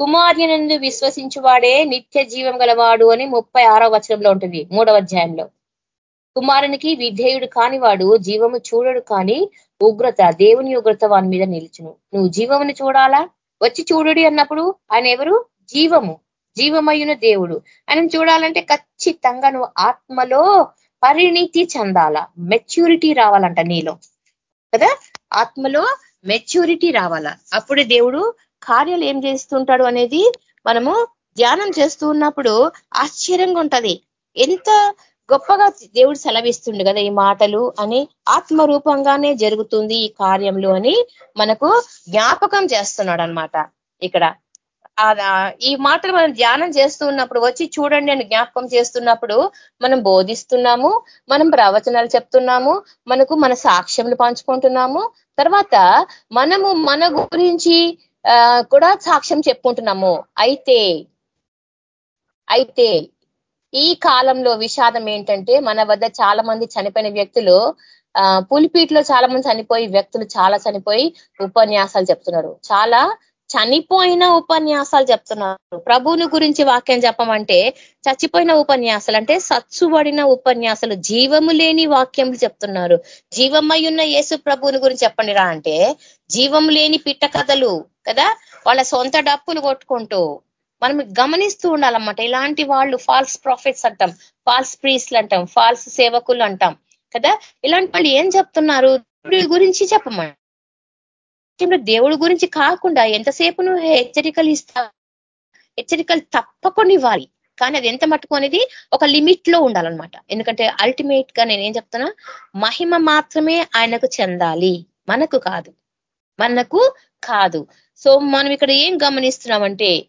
కుమార్యనందు విశ్వసించువాడే నిత్య జీవం గలవాడు అని ముప్పై ఆరో వచనంలో ఉంటుంది మూడవ అధ్యాయంలో. కుమారునికి విధేయుడు కానివాడు జీవము చూడడు కానీ ఉగ్రత దేవుని ఉగ్రత వాని మీద నిలిచును. నువ్వు జీవముని చూడాలా? వచ్చి చూడుడి అన్నప్పుడు ఆయన ఎవరు? జీవము జీవమయ్యున దేవుడు. ఆయన చూడాలంటే ఖచ్చితంగా నువ్వు ఆత్మలో పరిణితి చెందాల? మెచ్యూరిటీ రావాలంట నీలో. కదా? ఆత్మలో మెచ్యూరిటీ రావాలా? అప్పుడే దేవుడు కార్యాలు ఏం చేస్తుంటాడు అనేది మనము ధ్యానం చేస్తూ ఉన్నప్పుడు ఆశ్చర్యంగా ఉంటది. ఎంత గొప్పగా దేవుడు సెలవిస్తుండు కదా ఈ మాటలు అని ఆత్మరూపంగానే జరుగుతుంది ఈ కార్యంలో అని మనకు జ్ఞాపకం చేస్తున్నాడు అనమాట ఇక్కడ ఈ మాటలు మనం ధ్యానం చేస్తున్నప్పుడు వచ్చి చూడండి అని జ్ఞాపకం చేస్తున్నప్పుడు మనం బోధిస్తున్నాము మనం ప్రవచనాలు చెప్తున్నాము మనకు మన సాక్ష్యములు పంచుకుంటున్నాము తర్వాత మనము మన గురించి కూడా సాక్ష్యం చెప్పుకుంటున్నాము. అయితే అయితే ఈ కాలంలో విషాదం ఏంటంటే మన వద్ద చాలా మంది చనిపోయిన వ్యక్తులు పులిపీట్లో చాలా మంది చనిపోయి వ్యక్తులు చాలా చనిపోయి ఉపన్యాసాలు చెప్తున్నారు. చాలా చనిపోయిన ఉపన్యాసాలు చెప్తున్నారు. ప్రభువుని గురించి వాక్యం చెప్పమంటే చచ్చిపోయిన ఉపన్యాసాలు అంటే సచ్చుబడిన ఉపన్యాసాలు జీవము లేని వాక్యములు చెప్తున్నారు. జీవమై ఉన్న యేసు ప్రభువుని గురించి చెప్పండి రా అంటే జీవము లేని పిట్ట కథలు కదా? వాళ్ళ సొంత డప్పులు కొట్టుకుంటూ మనం గమనిస్తూ ఉండాలన్నమాట. ఇలాంటి వాళ్ళు ఫాల్స్ ప్రాఫిట్స్ అంటాం ఫాల్స్ ప్రీస్లు అంటాం ఫాల్స్ సేవకులు అంటాం కదా? ఇలాంటి వాళ్ళు ఏం చెప్తున్నారు? దేవుడి గురించి చెప్పమంటే దేవుడి గురించి కాకుండా ఎంతసేపు నువ్వు హెచ్చరికలు ఇస్తా హెచ్చరికలు తప్పకుండా ఇవ్వాలి. కానీ అది ఎంత మట్టుకు అనేది ఒక లిమిట్లో ఉండాలన్నమాట. ఎందుకంటే అల్టిమేట్గా నేనేం చెప్తున్నా? మహిమ మాత్రమే ఆయనకు చెందాలి. మనకు కాదు. మనకు కాదు. సో మనం ఇక్కడ ఏం గమనిస్తున్నామంటే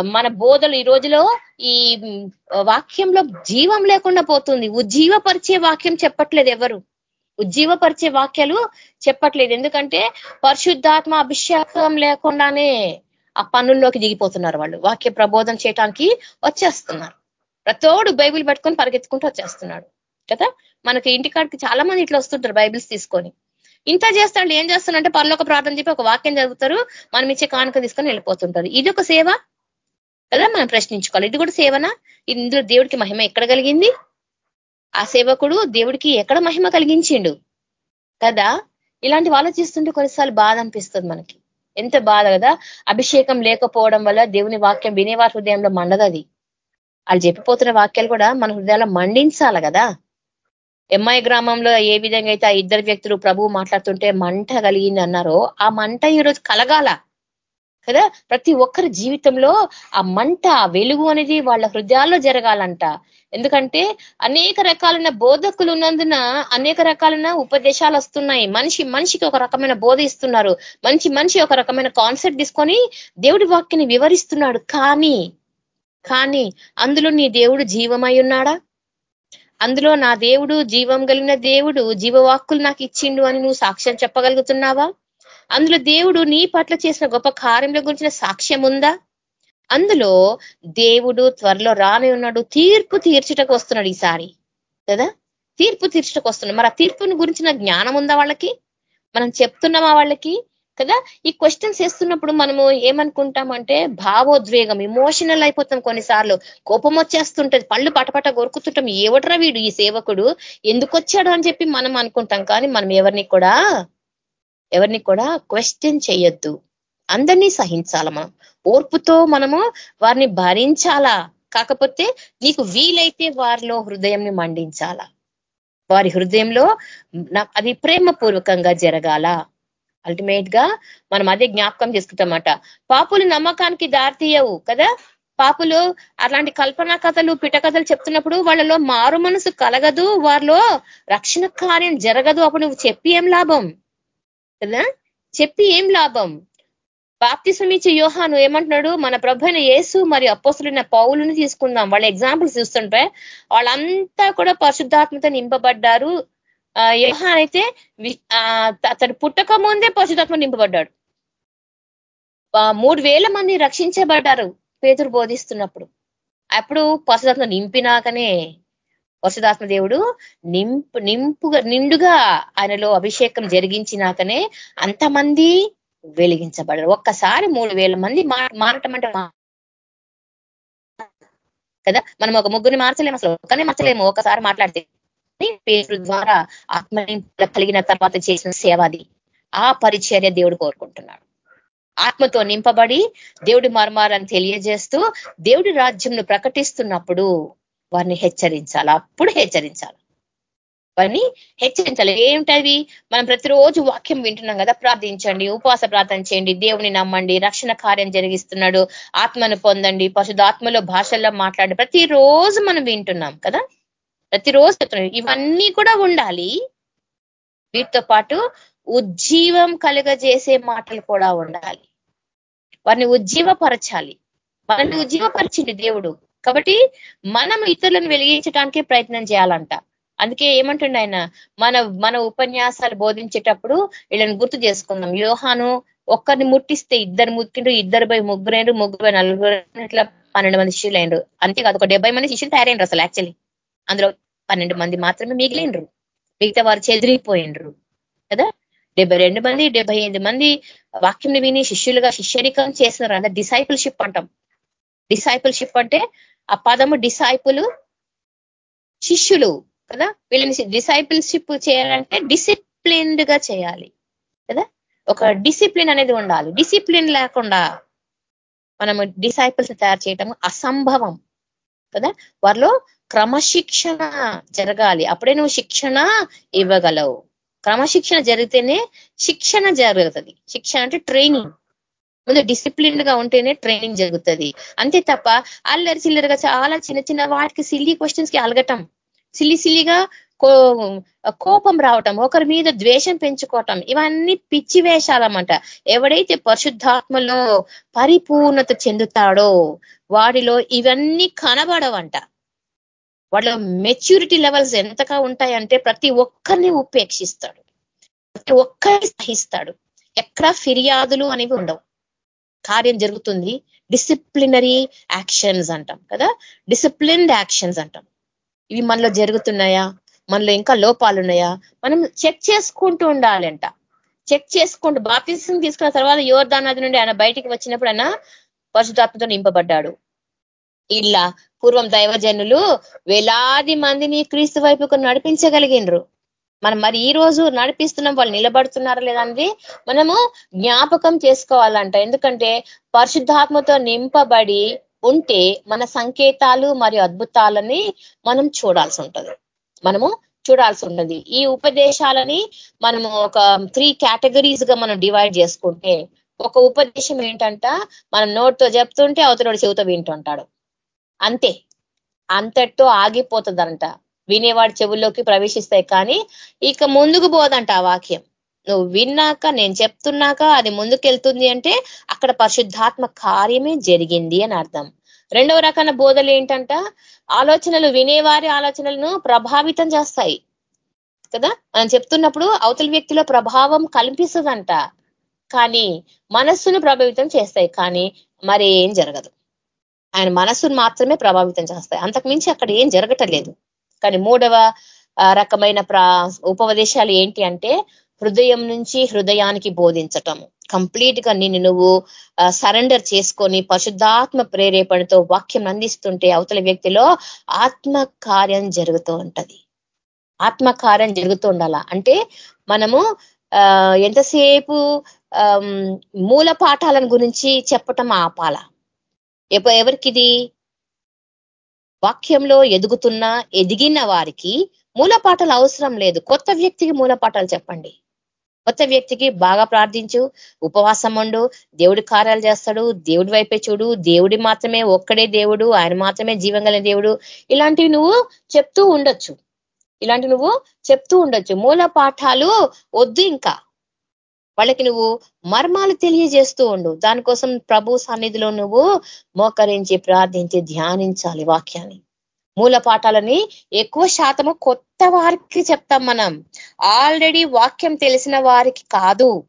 మన బోధలు ఈ రోజులో ఈ వాక్యంలో జీవం లేకుండా పోతుంది. ఉజ్జీవపరిచే వాక్యం చెప్పట్లేదు ఎవరు. ఉజ్జీవపరిచే వాక్యాలు చెప్పట్లేదు. ఎందుకంటే పరిశుద్ధాత్మ అభిషేకం లేకుండానే ఆ పనుల్లోకి దిగిపోతున్నారు వాళ్ళు. వాక్య ప్రబోధం చేయటానికి వచ్చేస్తున్నారు. ప్రతోడు బైబిల్ పట్టుకొని పరిగెత్తుకుంటూ వచ్చేస్తున్నాడు. కదా? మనకి ఇంటికాడికి చాలా మంది ఇట్లా వస్తుంటారు బైబిల్స్ తీసుకొని. ఇంత చేస్తాడు ఏం చేస్తానంటే పనులు ఒక ప్రార్థన చెప్పి ఒక వాక్యం చదువుతారు మనం ఇచ్చే కానుక తీసుకొని వెళ్ళిపోతుంటారు. ఇది ఒక సేవ కదా మనం ప్రశ్నించుకోవాలి. ఇది కూడా సేవనా? ఇందులో దేవుడికి మహిమ ఎక్కడ కలిగింది? ఆ సేవకుడు దేవుడికి ఎక్కడ మహిమ కలిగించిండు? కదా? ఇలాంటివి ఆలోచిస్తుంటే కొన్నిసార్లు బాధ అనిపిస్తుంది మనకి. ఎంత బాధ కదా? అభిషేకం లేకపోవడం వల్ల దేవుని వాక్యం వినేవారి హృదయంలో మండదది వాళ్ళు చెప్పిపోతున్న వాక్యాలు కూడా మన హృదయాల్లో మండించాలి కదా. ఎంఐ గ్రామంలో ఏ విధంగా అయితే ఆ ఇద్దరు వ్యక్తులు ప్రభువు మాట్లాడుతుంటే మంట కలిగింది అన్నారో ఆ మంట ఈరోజు కలగాల. కదా? ప్రతి ఒక్కరి జీవితంలో ఆ మంట ఆ వెలుగు అనేది వాళ్ళ హృదయాల్లో జరగాలంట. ఎందుకంటే అనేక రకాలైన బోధకులు ఉన్నందున అనేక రకాలైన ఉపదేశాలు వస్తున్నాయి. మనిషి మనిషికి ఒక రకమైన బోధ ఇస్తున్నారు. మంచి మనిషి ఒక రకమైన కాన్సెప్ట్ తీసుకొని దేవుడి వాక్యని వివరిస్తున్నాడు. కానీ కానీ అందులో నీ దేవుడు జీవమై ఉన్నాడా? అందులో నా దేవుడు జీవం కలిగిన దేవుడు జీవవాక్కులు నాకు ఇచ్చిండు అని నువ్వు సాక్ష్యం చెప్పగలుగుతున్నావా? అందులో దేవుడు నీ పట్ల చేసిన గొప్ప కార్యముల గురించిన సాక్ష్యం ఉందా? అందులో దేవుడు త్వరలో రాని ఉన్నాడు తీర్పు తీర్చుటకు వస్తున్నాడు ఈసారి కదా? తీర్పు తీర్చుటకు వస్తున్నాడు. మరి ఆ తీర్పుని గురించిన జ్ఞానం ఉందా వాళ్ళకి? మనం చెప్తున్నామా వాళ్ళకి? కదా? ఈ క్వశ్చన్స్ వేస్తున్నప్పుడు మనము ఏమనుకుంటామంటే భావోద్వేగం ఇమోషనల్ అయిపోతాం కొన్నిసార్లు. కోపం వచ్చేస్తుంటది పళ్ళు పటపట కొరుకుతుంటాం. ఏవట్రా వీడు ఈ సేవకుడు? ఎందుకు వచ్చాడు అని చెప్పి మనం అనుకుంటాం. కానీ మనం ఎవరిని కూడా ఎవరిని కూడా క్వశ్చన్ చేయొద్దు. అందరినీ సహించాల మనం. ఓర్పుతో మనము వారిని భరించాలా? కాకపోతే నీకు వీలైతే వారిలో హృదయంని మండించాలా? వారి హృదయంలో అది ప్రేమపూర్వకంగా జరగాల? అల్టిమేట్గా మనం అదే జ్ఞాపకం చేసుకుంటామట పాపులు నమ్మకానికి దారితీయవు కదా? పాపులు అలాంటి కల్పనా కథలు పిటకథలు చెప్తున్నప్పుడు వాళ్ళలో మారు మనసు కలగదు వారిలో రక్షణ కార్యం జరగదు. అప్పుడు నువ్వు చెప్పి ఏం లాభం? కదా? చెప్పి ఏం లాభం? బాప్తిసం ఇచ్చే యోహాను ఏమంటున్నాడు? మన ప్రభైన యేసు మరియు అప్పసులైన పౌలను తీసుకుందాం. వాళ్ళ ఎగ్జాంపుల్స్ చూస్తుంటే వాళ్ళంతా కూడా పరిశుద్ధాత్మతో నింపబడ్డారు. యోహాన్ అయితే అతడు పుట్టక ముందే పరిశుధాత్మ నింపబడ్డాడు. మూడు వేల మంది రక్షించబడ్డారు పేతురు బోధిస్తున్నప్పుడు. అప్పుడు పశుధాత్మ నింపినాకనే పరిశుధాత్మ దేవుడు నింపు నింపుగా నిండుగా ఆయనలో అభిషేకం జరిగించినాకనే అంతమంది వెలిగించబడరు ఒక్కసారి మూడు వేల మంది మారటం అంటే కదా? మనం ఒక ముగ్గురిని మార్చలేము అసలు. ఒక్కనే మార్చలేము. ఒకసారి మాట్లాడితే పేరు ద్వారా ఆత్మ కలిగిన తర్వాత చేసిన సేవ అది. ఆ పరిచర్య దేవుడు కోరుకుంటున్నాడు. ఆత్మతో నింపబడి దేవుడి మర్మాలను తెలియజేస్తూ దేవుడి రాజ్యంను ప్రకటిస్తున్నప్పుడు వారిని హెచ్చరించాలి. అప్పుడు హెచ్చరించాలి. వారిని హెచ్చరించాలి. ఏమిటవి మనం ప్రతిరోజు వాక్యం వింటున్నాం కదా ప్రార్థించండి ఉపవాస ప్రార్థన చేయండి దేవుని నమ్మండి రక్షణ కార్యం జరిగిస్తున్నాడు ఆత్మను పొందండి పశుధాత్మలో భాషల్లో మాట్లాడి ప్రతిరోజు మనం వింటున్నాం కదా. ప్రతిరోజు ఇవన్నీ కూడా ఉండాలి. వీటితో పాటు ఉజ్జీవం కలుగజేసే మాటలు కూడా ఉండాలి. వారిని ఉజ్జీవపరచాలి. మనల్ని ఉజ్జీవపరిచింది దేవుడు. కాబట్టి మనం ఇతరులను వెలిగించడానికి ప్రయత్నం చేయాలంట. అందుకే ఏమంటుండ ఆయన? మన మన ఉపన్యాసాలు బోధించేటప్పుడు వీళ్ళని గుర్తు చేసుకుందాం. యోహాను ఒక్కరిని ముట్టిస్తే ఇద్దరు ముట్టిండ్రు ఇద్దరు పోయి ముగ్గురైండ్రు ముగ్గురు నలుగురు ఇట్లా పన్నెండు మంది శిష్యులు అయినరు. అంతేకాదు ఒక డెబ్బై మంది శిష్యులు తయారైనరు అసలు యాక్చువల్లీ అందులో పన్నెండు మంది మాత్రమే మిగిలినరు మిగతా వారు చెదిరిపోయినరు కదా? డెబ్బై రెండు మంది డెబ్బై ఎనిమిది మంది వాక్యంని విని శిష్యులుగా శిష్యరికం చేసినారు. అంటే డిసైపుల్షిప్ అంటాం. డిసైపుల్షిప్ అంటే ఆ పదము డిసైపులు శిష్యులు కదా? వీళ్ళని డిసైపుల్షిప్ చేయాలంటే డిసిప్లిన్డ్గా చేయాలి. కదా? ఒక డిసిప్లిన్ అనేది ఉండాలి. డిసిప్లిన్ లేకుండా మనము డిసైపుల్స్ తయారు చేయటం అసంభవం. కదా? వారిలో క్రమశిక్షణ జరగాలి. అప్పుడే నువ్వు శిక్షణ ఇవ్వగలవు. క్రమశిక్షణ జరిగితేనే శిక్షణ జరుగుతుంది. శిక్షణ అంటే ట్రైనింగ్. ముందు డిసిప్లిన్గా ఉంటేనే ట్రైనింగ్ జరుగుతుంది. అంతే తప్ప అల్లరి చిల్లరగా చాలా చిన్న చిన్న వాటికి సిల్లీ క్వశ్చన్స్కి అలగటం. సిల్లి సిల్లిగా కోపం రావటం. ఒకరి మీద ద్వేషం పెంచుకోవటం. ఇవన్నీ పిచ్చి వేషాలన్నమాట. ఎవడైతే పరిశుద్ధాత్మలో పరిపూర్ణత చెందుతాడో వాడిలో ఇవన్నీ కనబడవంట. వాళ్ళ మెచ్యూరిటీ లెవెల్స్ ఎంతగా ఉంటాయంటే ప్రతి ఒక్కరిని ఉపేక్షిస్తాడు. ప్రతి ఒక్కరిని సహిస్తాడు. ఎక్కడ ఫిర్యాదులు అనేవి ఉండవు. కార్యం జరుగుతుంది. డిసిప్లినరీ యాక్షన్స్ అంటాం కదా? డిసిప్లిన్డ్ యాక్షన్స్ అంటాం. ఇవి మనలో జరుగుతున్నాయా? మనలో ఇంకా లోపాలు ఉన్నాయా మనం చెక్ చేసుకుంటూ ఉండాలంట. చెక్ చేసుకుంటూ బాప్తిసం తీసుకున్న తర్వాత యువర్ధానాది నుండి ఆయన బయటికి వచ్చినప్పుడు ఆయన పరిశుధాత్మతో నింపబడ్డాడు. ఇలా పూర్వం దైవజనులు వేలాది మందిని క్రీస్తు వైపుకు నడిపించగలిగినరు. మనం మరి ఈ రోజు నడిపిస్తున్నాం వాళ్ళు నిలబడుతున్నారా లేదండి మనము జ్ఞాపకం చేసుకోవాలంట. ఎందుకంటే పరిశుద్ధాత్మతో నింపబడి ఉంటే మన సంకేతాలు మరియు అద్భుతాలని మనం చూడాల్సి ఉంటుంది. మనము చూడాల్సి ఉంటుంది. ఈ ఉపదేశాలని మనము ఒక త్రీ కేటగిరీస్గా మనం డివైడ్ చేసుకుంటే ఒక ఉపదేశం ఏంటంట మనం నోట్తో చెప్తుంటే అవతలోడు చెవితో వింటుంటాడు. అంతే. అంతటితో ఆగిపోతుందంట. వినేవాడి చెవుల్లోకి ప్రవేశిస్తాయి కానీ ఇక ముందుకు పోదంట ఆ వాక్యం. నువ్వు విన్నాక నేను చెప్తున్నాక అది ముందుకెళ్తుంది అంటే అక్కడ పరిశుద్ధాత్మ కార్యమే జరిగింది అని అర్థం. రెండవ రకాల బోధలు ఏంటంట? ఆలోచనలు వినేవారి ఆలోచనలను ప్రభావితం చేస్తాయి. కదా? మనం చెప్తున్నప్పుడు అవతల వ్యక్తిలో ప్రభావం కల్పిస్తుందంట. కానీ మనస్సును ప్రభావితం చేస్తాయి. కానీ మరి ఏం జరగదు. ఆయన మనస్సును మాత్రమే ప్రభావితం చేస్తాయి. అంతకుమించి అక్కడ ఏం జరగటలేదు. కానీ మూడవ రకమైన ఉపదేశాలు ఏంటి అంటే హృదయం నుంచి హృదయానికి బోధించటం. కంప్లీట్గా నిన్ను నువ్వు సరెండర్ చేసుకొని పరిశుద్ధాత్మ ప్రేరేపణతో వాక్యం అందిస్తుంటే అవతల వ్యక్తిలో ఆత్మకార్యం జరుగుతూ ఉంటది. ఆత్మకార్యం జరుగుతూ ఉండాల? అంటే మనము ఎంతసేపు మూల పాఠాలను గురించి చెప్పటం ఆపాల? ఎవరికిది? వాక్యంలో ఎదుగుతున్న ఎదిగిన వారికి మూలపాఠాలు అవసరం లేదు. కొత్త వ్యక్తికి మూలపాఠాలు చెప్పండి. కొత్త వ్యక్తికి బాగా ప్రార్థించు ఉపవాసం ఉండు దేవుడి కార్యాలు చేస్తాడు దేవుడి వైపే చూడు దేవుడి మాత్రమే ఒక్కడే దేవుడు ఆయన మాత్రమే జీవం దేవుడు. ఇలాంటివి నువ్వు చెప్తూ ఉండొచ్చు. ఇలాంటి నువ్వు చెప్తూ ఉండొచ్చు. మూల పాఠాలు వద్దు ఇంకా. వాళ్ళకి నువ్వు మర్మాలు తెలియజేస్తూ ఉండు. దానికోసం ప్రభు సన్నిధిలో నువ్వు మోకరించి ప్రార్థించి ధ్యానించాలి వాక్యాన్ని. మూల పాఠాలని ఎక్కువ శాతము కొత్త వారికి చెప్తాం మనం. ఆల్రెడీ వాక్యం తెలిసిన వారికి కాదు.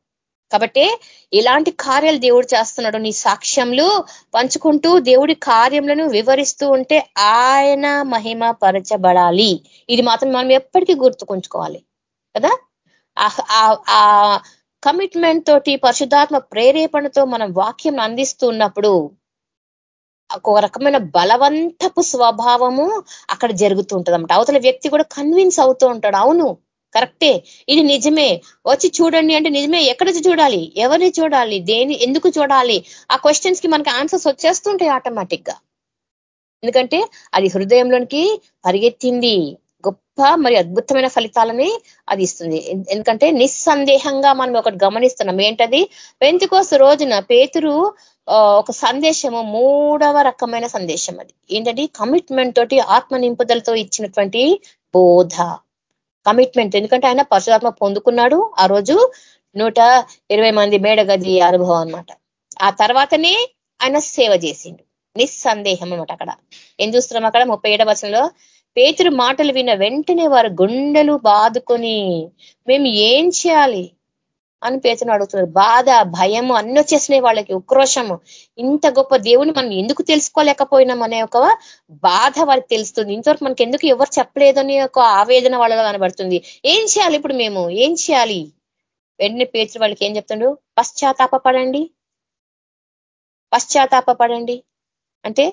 కాబట్టి ఇలాంటి కార్యాలు దేవుడు చేస్తున్నాడు. నీ సాక్ష్యంలు పంచుకుంటూ దేవుడి కార్యములను వివరిస్తూ ఉంటే ఆయన మహిమ పరచబడాలి. ఇది మాత్రం మనం ఎప్పటికీ గుర్తుకుంచుకోవాలి. కదా? ఆ కమిట్మెంట్ తోటి పరిశుధాత్మ ప్రేరేపణతో మనం వాక్యం అందిస్తున్నప్పుడు ఒక రకమైన బలవంతపు స్వభావము అక్కడ జరుగుతూ ఉంటుంది అవతల వ్యక్తి కూడా కన్విన్స్ అవుతూ ఉంటాడు అవును కరెక్టే ఇది నిజమే వచ్చి చూడండి అంటే నిజమే ఎక్కడ చూడాలి ఎవరిని చూడాలి దేని ఎందుకు చూడాలి? ఆ క్వశ్చన్స్కి మనకి ఆన్సర్స్ వచ్చేస్తుంటాయి ఆటోమేటిక్గా ఎందుకంటే అది హృదయంలోనికి పరిగెత్తింది. గొప్ప మరి అద్భుతమైన ఫలితాలని అది ఇస్తుంది. ఎందుకంటే నిస్సందేహంగా మనం ఒకటి గమనిస్తున్నాం. ఏంటది? పెంతుకోస రోజున పేతురు ఒక సందేశము మూడవ రకమైన సందేశం అది. ఏంటంటే కమిట్మెంట్ తోటి ఆత్మ నింపుదలతో ఇచ్చినటువంటి బోధ. కమిట్మెంట్. ఎందుకంటే ఆయన పరశురాత్మ పొందుకున్నాడు ఆ రోజు నూట ఇరవై మంది మేడగది అనుభవం అనమాట ఆ తర్వాతనే ఆయన సేవ చేసిండు. నిస్సందేహం అనమాట అక్కడ. ఏం చూస్తున్నాం అక్కడ? ముప్పై ఏడవ వర్షంలో పేతురు మాటలు విన్న వెంటనే వారు గుండెలు బాదుకొని మేము ఏం చేయాలి? అని పేతుని అడుగుతున్నారు. బాధ భయము అన్ని వచ్చేసినాయి వాళ్ళకి ఉక్రోషము. ఇంత గొప్ప దేవుని మనం ఎందుకు తెలుసుకోలేకపోయినాం? అనే ఒక బాధ వారికి తెలుస్తుంది. ఇంతవరకు మనకి ఎందుకు ఎవరు చెప్పలేదని ఒక ఆవేదన వాళ్ళలో కనబడుతుంది. ఏం చేయాలి ఇప్పుడు మేము? ఏం చేయాలి? వెంటనే పేతురు వాళ్ళకి ఏం చెప్తుండ్రు పశ్చాత్తాపడండి పశ్చాత్తాపడండి అంటే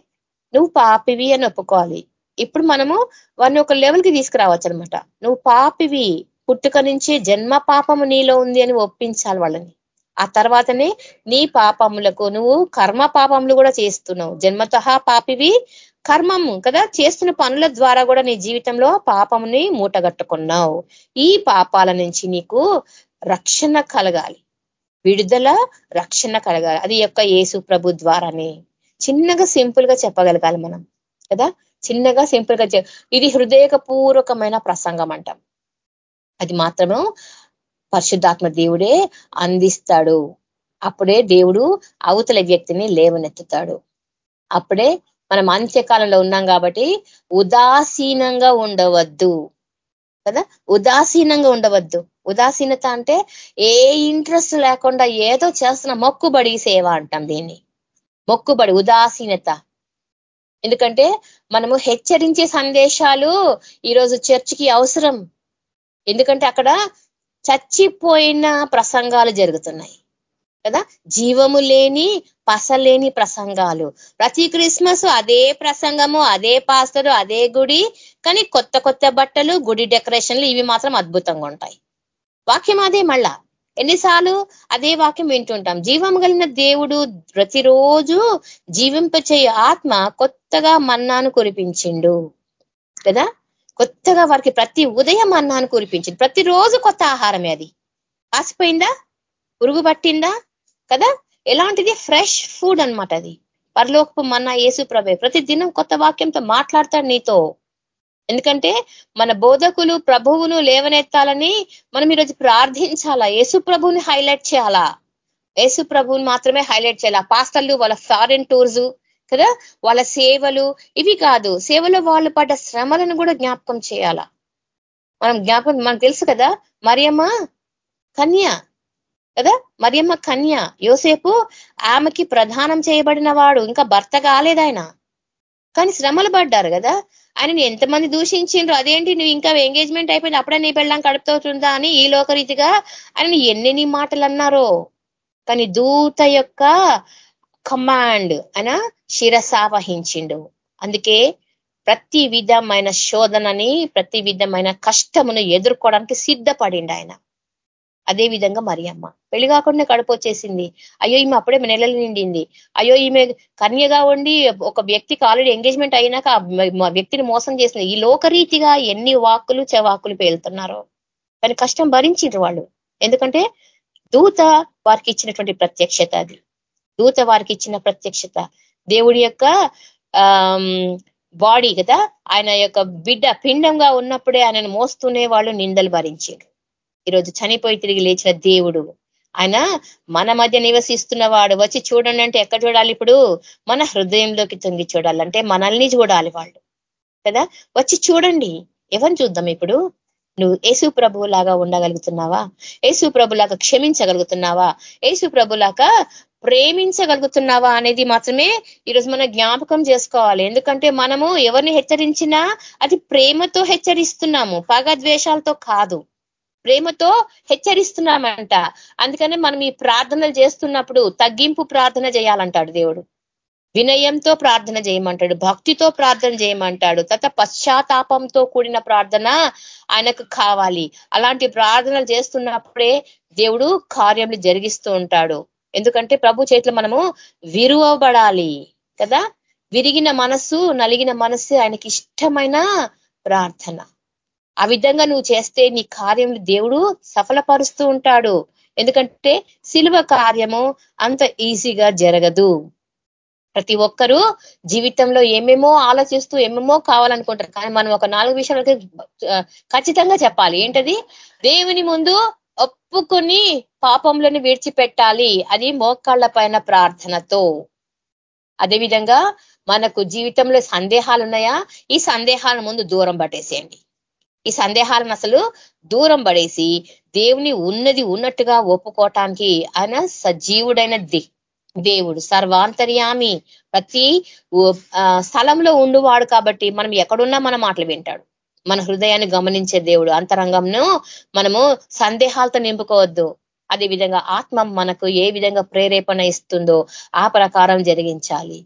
నువ్వు పాపివి అని ఒప్పుకోవాలి. ఇప్పుడు మనము వారిని ఒక లెవెల్కి తీసుకురావచ్చు అనమాట నువ్వు పాపివి పుట్టుక నుంచే జన్మ పాపము నీలో ఉంది అని ఒప్పించాలి వాళ్ళని. ఆ తర్వాతనే నీ పాపములకు నువ్వు కర్మ పాపములు కూడా చేస్తున్నావు. జన్మత పాపివి కర్మము కదా? చేస్తున్న పనుల ద్వారా కూడా నీ జీవితంలో పాపముని మూటగట్టుకున్నావు. ఈ పాపాల నుంచి నీకు రక్షణ కలగాలి. విడుదల రక్షణ కలగాలి. అది యొక్క యేసు ప్రభు ద్వారానే. చిన్నగా సింపుల్గా చెప్పగలగాలి మనం కదా? చిన్నగా సింపుల్గా ఇది హృదయపూర్వకమైన ప్రసంగం అంటాం. అది మాత్రము పరిశుద్ధాత్మ దేవుడే అందిస్తాడు. అప్పుడే దేవుడు అవతల వ్యక్తిని లేవనెత్తుతాడు. అప్పుడే మనం అంత్యకాలంలో ఉన్నాం కాబట్టి ఉదాసీనంగా ఉండవద్దు. కదా? ఉదాసీనంగా ఉండవద్దు. ఉదాసీనత అంటే ఏ ఇంట్రెస్ట్ లేకుండా ఏదో చేస్తున్న మొక్కుబడి సేవ అంటాం దీన్ని. మొక్కుబడి ఉదాసీనత. ఎందుకంటే మనము హెచ్చరించే సందేశాలు ఈరోజు చర్చికి అవసరం. ఎందుకంటే అక్కడ చచ్చిపోయిన ప్రసంగాలు జరుగుతున్నాయి. కదా? జీవము లేని పసలేని ప్రసంగాలు. ప్రతి క్రిస్మస్ అదే ప్రసంగము అదే పాస్తరు అదే గుడి కానీ కొత్త కొత్త బట్టలు గుడి డెకరేషన్లు ఇవి మాత్రం అద్భుతంగా ఉంటాయి. వాక్యం అదే మళ్ళా. ఎన్నిసార్లు అదే వాక్యం వింటుంటాం. జీవం కలిగిన దేవుడు ప్రతిరోజు జీవింపచే ఆత్మ కొత్తగా మన్నాను కురిపించిండు. కదా? కొత్తగా వారికి ప్రతి ఉదయం అన్నాను కురిపించింది ప్రతిరోజు కొత్త ఆహారమే అది. ఆసిపోయిందా పురుగు పట్టిందా? కదా? ఎలాంటిది? ఫ్రెష్ ఫుడ్ అనమాట అది. పరలోకపు మన్న యేసు ప్రభే ప్రతి దినం కొత్త వాక్యంతో మాట్లాడతాడు నీతో. ఎందుకంటే మన బోధకులు ప్రభువును లేవనెత్తాలని మనం ఈరోజు ప్రార్థించాలా? యేసు ప్రభుని హైలైట్ చేయాలా? యేసు ప్రభుని మాత్రమే హైలైట్ చేయాలా? పాస్తలు వాళ్ళ ఫారెన్ టూర్స్ కదా వాళ్ళ సేవలు ఇవి కాదు. సేవలో వాళ్ళు పడ్డ శ్రమలను కూడా జ్ఞాపకం చేయాలా? మనం జ్ఞాపకం మనకు తెలుసు కదా మరియమ్మ కన్య కదా మరియమ్మ కన్య. యోసేపు ఆమెకి ప్రధానం చేయబడిన వాడు. ఇంకా భర్త కాలేదాయన కానీ శ్రమలు పడ్డారు కదా. ఆయనని ఎంతమంది దూషించిండ్రు? అదేంటి నువ్వు ఇంకా ఎంగేజ్మెంట్ అయిపోయింది? అప్పుడే నీ పెళ్ళం కడుపుతుందా అని ఈ లోకరీతిగా ఆయన ఎన్ని మాటలు అన్నారో కానీ దూత యొక్క కమాండ్ ఆయన శిరసావహించిండు అందుకే ప్రతి విధమైన శోధనని ప్రతి విధమైన కష్టమును ఎదుర్కోవడానికి సిద్ధపడిండు ఆయన. అదే విధంగా మరియమ్మ. పెళ్ళి కాకుండా కడుపు వచ్చేసింది. అయ్యో ఈమె అప్పుడే నెలలు నిండింది. అయ్యో ఈమె కన్యగా ఉండి ఒక వ్యక్తికి ఆల్రెడీ ఎంగేజ్మెంట్ అయినాక వ్యక్తిని మోసం చేసింది. ఈ లోకరీతిగా ఎన్ని వాక్కులు చెవాకులు పేలుతున్నారో. కానీ కష్టం భరించిండ్రు వాళ్ళు. ఎందుకంటే దూత వారికి ఇచ్చినటువంటి ప్రత్యక్షత అది. దూత వారికి ఇచ్చిన ప్రత్యక్షత. దేవుడి యొక్క బాడీ కదా ఆయన యొక్క బిడ్డ పిండంగా ఉన్నప్పుడే ఆయనను మోస్తూనే వాళ్ళు నిందలు భరించారు ఈరోజు చనిపోయి తిరిగి లేచిన దేవుడు. ఆయన మన మధ్య నివసిస్తున్న వాడు వచ్చి చూడండి అంటే ఎక్కడ చూడాలి ఇప్పుడు? మన హృదయంలోకి తొంగి చూడాలంటే మనల్ని చూడాలి వాళ్ళు. కదా? వచ్చి చూడండి. ఎవరిని చూద్దాం ఇప్పుడు? నువ్వు యేసు ప్రభువులాగా ఉండగలుగుతున్నావా? యేసు ప్రభులాగా క్షమించగలుగుతున్నావా? యేసు ప్రభులాగా ప్రేమించగలుగుతున్నావా అనేది మాత్రమే ఈరోజు మనం జ్ఞాపకం చేసుకోవాలి. ఎందుకంటే మనము ఎవరిని హెచ్చరించినా అది ప్రేమతో హెచ్చరిస్తున్నాము. పగ ద్వేషాలతో కాదు. ప్రేమతో హెచ్చరిస్తున్నామంట. అందుకనే మనం ఈ ప్రార్థనలు చేస్తున్నప్పుడు తగ్గింపు ప్రార్థన చేయాలంటాడు దేవుడు. వినయంతో ప్రార్థన చేయమంటాడు భక్తితో ప్రార్థన చేయమంటాడు. తత పశ్చాత్తాపంతో కూడిన ప్రార్థన ఆయనకు కావాలి. అలాంటి ప్రార్థనలు చేస్తున్నప్పుడే దేవుడు కార్యములు జరిగిస్తూ ఉంటాడు. ఎందుకంటే ప్రభు చేతిలో మనము విరువబడాలి కదా? విరిగిన మనస్సు నలిగిన మనస్సు ఆయనకి ఇష్టమైన ప్రార్థన. ఆ విధంగా నువ్వు చేస్తే నీ కార్యములు దేవుడు సఫలపరుస్తూ ఉంటాడు. ఎందుకంటే శిలువ కార్యము అంత ఈజీగా జరగదు. ప్రతి ఒక్కరూ జీవితంలో ఏమేమో ఆలోచిస్తూ ఏమేమో కావాలనుకుంటారు. కానీ మనం ఒక నాలుగు విషయాలకి ఖచ్చితంగా చెప్పాలి. ఏంటది? దేవుని ముందు ఒప్పుకొని పాపంలోని విడిచిపెట్టాలి అది మోకాళ్ళ పైన ప్రార్థనతో. అదేవిధంగా మనకు జీవితంలో సందేహాలు ఉన్నాయా ఈ సందేహాల ముందు దూరం పట్టేసేయండి. ఈ సందేహాలను అసలు దూరం పడేసి దేవుని ఉన్నది ఉన్నట్టుగా ఒప్పుకోవటానికి ఆయన సజీవుడైన దేవుడు సర్వాంతర్యామి. ప్రతి స్థలంలో ఉండువాడు కాబట్టి మనం ఎక్కడున్నా మన మాటలు వింటాడు. మన హృదయాన్ని గమనించే దేవుడు. అంతరంగంను మనము సందేహాలతో నింపుకోవద్దు. అదే విధంగా ఆత్మ మనకు ఏ విధంగా ప్రేరేపణ ఇస్తుందో ఆ ప్రకారం జరిగించాలి.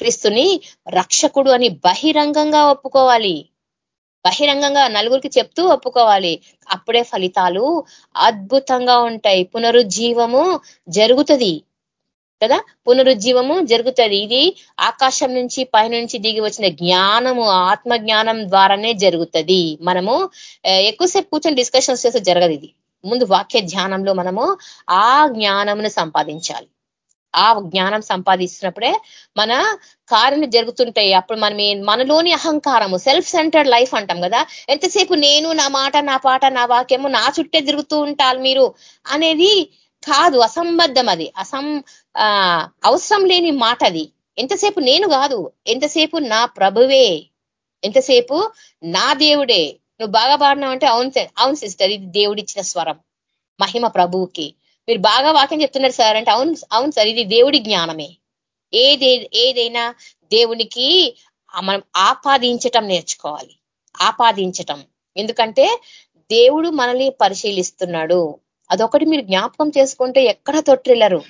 క్రీస్తుని రక్షకుడు అని బహిరంగంగా ఒప్పుకోవాలి. బహిరంగంగా నలుగురికి చెప్తూ ఒప్పుకోవాలి. అప్పుడే ఫలితాలు అద్భుతంగా ఉంటాయి. పునరుజ్జీవము జరుగుతుంది. కదా? పునరుజ్జీవము జరుగుతుంది. ఇది ఆకాశం నుంచి పైనుంచి దిగి వచ్చిన జ్ఞానము ఆత్మ జ్ఞానం ద్వారానే జరుగుతుంది. మనము ఎక్కువసేపు కూర్చొని డిస్కషన్స్ చేస్తే జరగదు ఇది. ముందు వాక్య ధ్యానంలో మనము ఆ జ్ఞానమును సంపాదించాలి. ఆ జ్ఞానం సంపాదిస్తున్నప్పుడే మన కార్యలు జరుగుతుంటాయి. అప్పుడు మనం మనలోని అహంకారము సెల్ఫ్ సెంటర్డ్ లైఫ్ అంటాం కదా. ఎంతసేపు నేను నా మాట నా పాట నా వాక్యము నా చుట్టే తిరుగుతూ ఉంటారు మీరు అనేది కాదు. అసంబద్ధం అది. అసం అవసరం లేని మాట అది. ఎంతసేపు నేను కాదు. ఎంతసేపు నా ప్రభువే. ఎంతసేపు నా దేవుడే. నువ్వు బాగా పాడినావు అంటే అవును అవును సిస్టర్ ఇది దేవుడిచ్చిన స్వరం. మహిమ ప్రభువుకి. మీరు బాగా వాక్యం చెప్తున్నారు సార్ అంటే అవును అవును సార్ ఇది దేవుడి జ్ఞానమే. ఏది ఏదైనా దేవునికి మనం ఆపాదించటం నేర్చుకోవాలి. ఆపాదించటం. ఎందుకంటే దేవుడు మనల్ని పరిశీలిస్తున్నాడు. అదొకటి మీరు జ్ఞాపకం చేసుకుంటే ఎక్కడ తొట్టిల్లరు.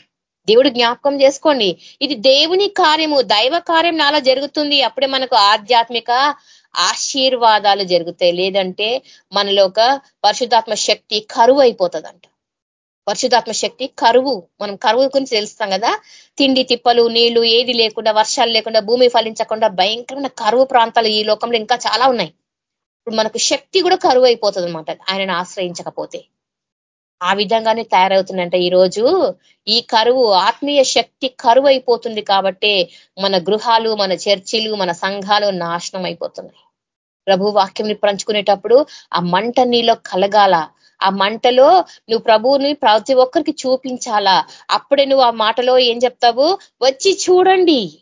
దేవుడు జ్ఞాపకం చేసుకోండి. ఇది దేవుని కార్యము దైవ కార్యం నాలో జరుగుతుంది. అప్పుడే మనకు ఆధ్యాత్మిక ఆశీర్వాదాలు జరుగుతాయి. లేదంటే మనలో ఒక పరిశుద్ధాత్మ శక్తి కరువు అయిపోతుందంట పరిశుధాత్మ శక్తి కరువు. మనం కరువు గురించి తెలుస్తాం కదా? తిండి తిప్పలు నీళ్ళు ఏది లేకుండా వర్షాలు లేకుండా భూమి ఫలించకుండా భయంకరమైన కరువు ప్రాంతాలు ఈ లోకంలో ఇంకా చాలా ఉన్నాయి. ఇప్పుడు మనకు శక్తి కూడా కరువు అయిపోతుంది అనమాట ఆయనను ఆశ్రయించకపోతే. ఆ విధంగానే తయారవుతుందంట ఈరోజు ఈ కరువు ఆత్మీయ శక్తి కరువు అయిపోతుంది కాబట్టే మన గృహాలు మన చర్చిలు మన సంఘాలు నాశనం అయిపోతున్నాయి. ప్రభు వాక్యం పంచుకునేటప్పుడు ఆ మంట నీలో కలగాల. ఆ మంటలో నువ్వు ప్రభువుని ప్రతి ఒక్కరికి చూపించాలా? అప్పుడే నువ్వు ఆ మాటలో ఏం చెప్తావు? వచ్చి చూడండి.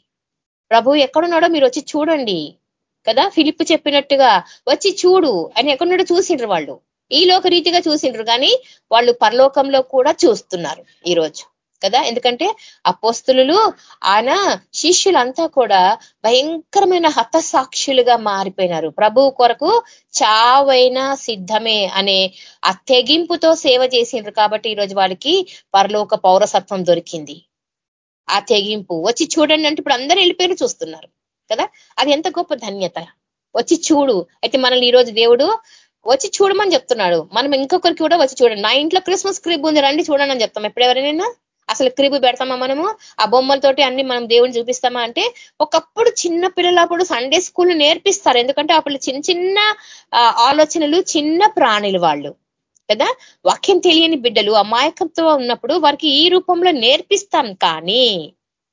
ప్రభు ఎక్కడున్నాడో మీరు వచ్చి చూడండి. కదా? ఫిలిప్ చెప్పినట్టుగా వచ్చి చూడు. అని ఎక్కడున్నాడో చూసిండ్రు వాళ్ళు. ఈ లోక రీతిగా చూసిండ్రు కానీ వాళ్ళు పరలోకంలో కూడా చూస్తున్నారు ఈరోజు. కదా? ఎందుకంటే అపోస్తులు ఆయన శిష్యులంతా కూడా భయంకరమైన హతసాక్షులుగా మారిపోయినారు. ప్రభు కొరకు చావైనా సిద్ధమే అనే ఆ తెగింపుతో సేవ చేసిండ్రు కాబట్టి ఈరోజు వాళ్ళకి పరలోక పౌరసత్వం దొరికింది. ఆ తెగింపు వచ్చి చూడండి అంటే ఇప్పుడు అందరూ వెళ్ళిపోయి చూస్తున్నారు కదా? అది ఎంత గొప్ప ధన్యత. వచ్చి చూడు. అయితే మనల్ని ఈరోజు దేవుడు వచ్చి చూడమని చెప్తున్నాడు. మనం ఇంకొకరికి కూడా వచ్చి చూడండి. నా ఇంట్లో క్రిస్మస్ క్రిబ్ ఉంది రండి చూడండి అని చెప్తాం. ఎప్పుడు ఎవరైనా అసలు క్రిబు పెడతామా మనము? ఆ బొమ్మలతోటి అన్ని మనం దేవుని చూపిస్తామా అంటే ఒకప్పుడు చిన్న పిల్లలప్పుడు సండే స్కూల్ నేర్పిస్తారు. ఎందుకంటే అప్పుడు చిన్న చిన్న ఆలోచనలు చిన్న ప్రాణులు వాళ్ళు. కదా? వాక్యం తెలియని బిడ్డలు అమాయకంతో ఉన్నప్పుడు వారికి ఈ రూపంలో నేర్పిస్తాం కానీ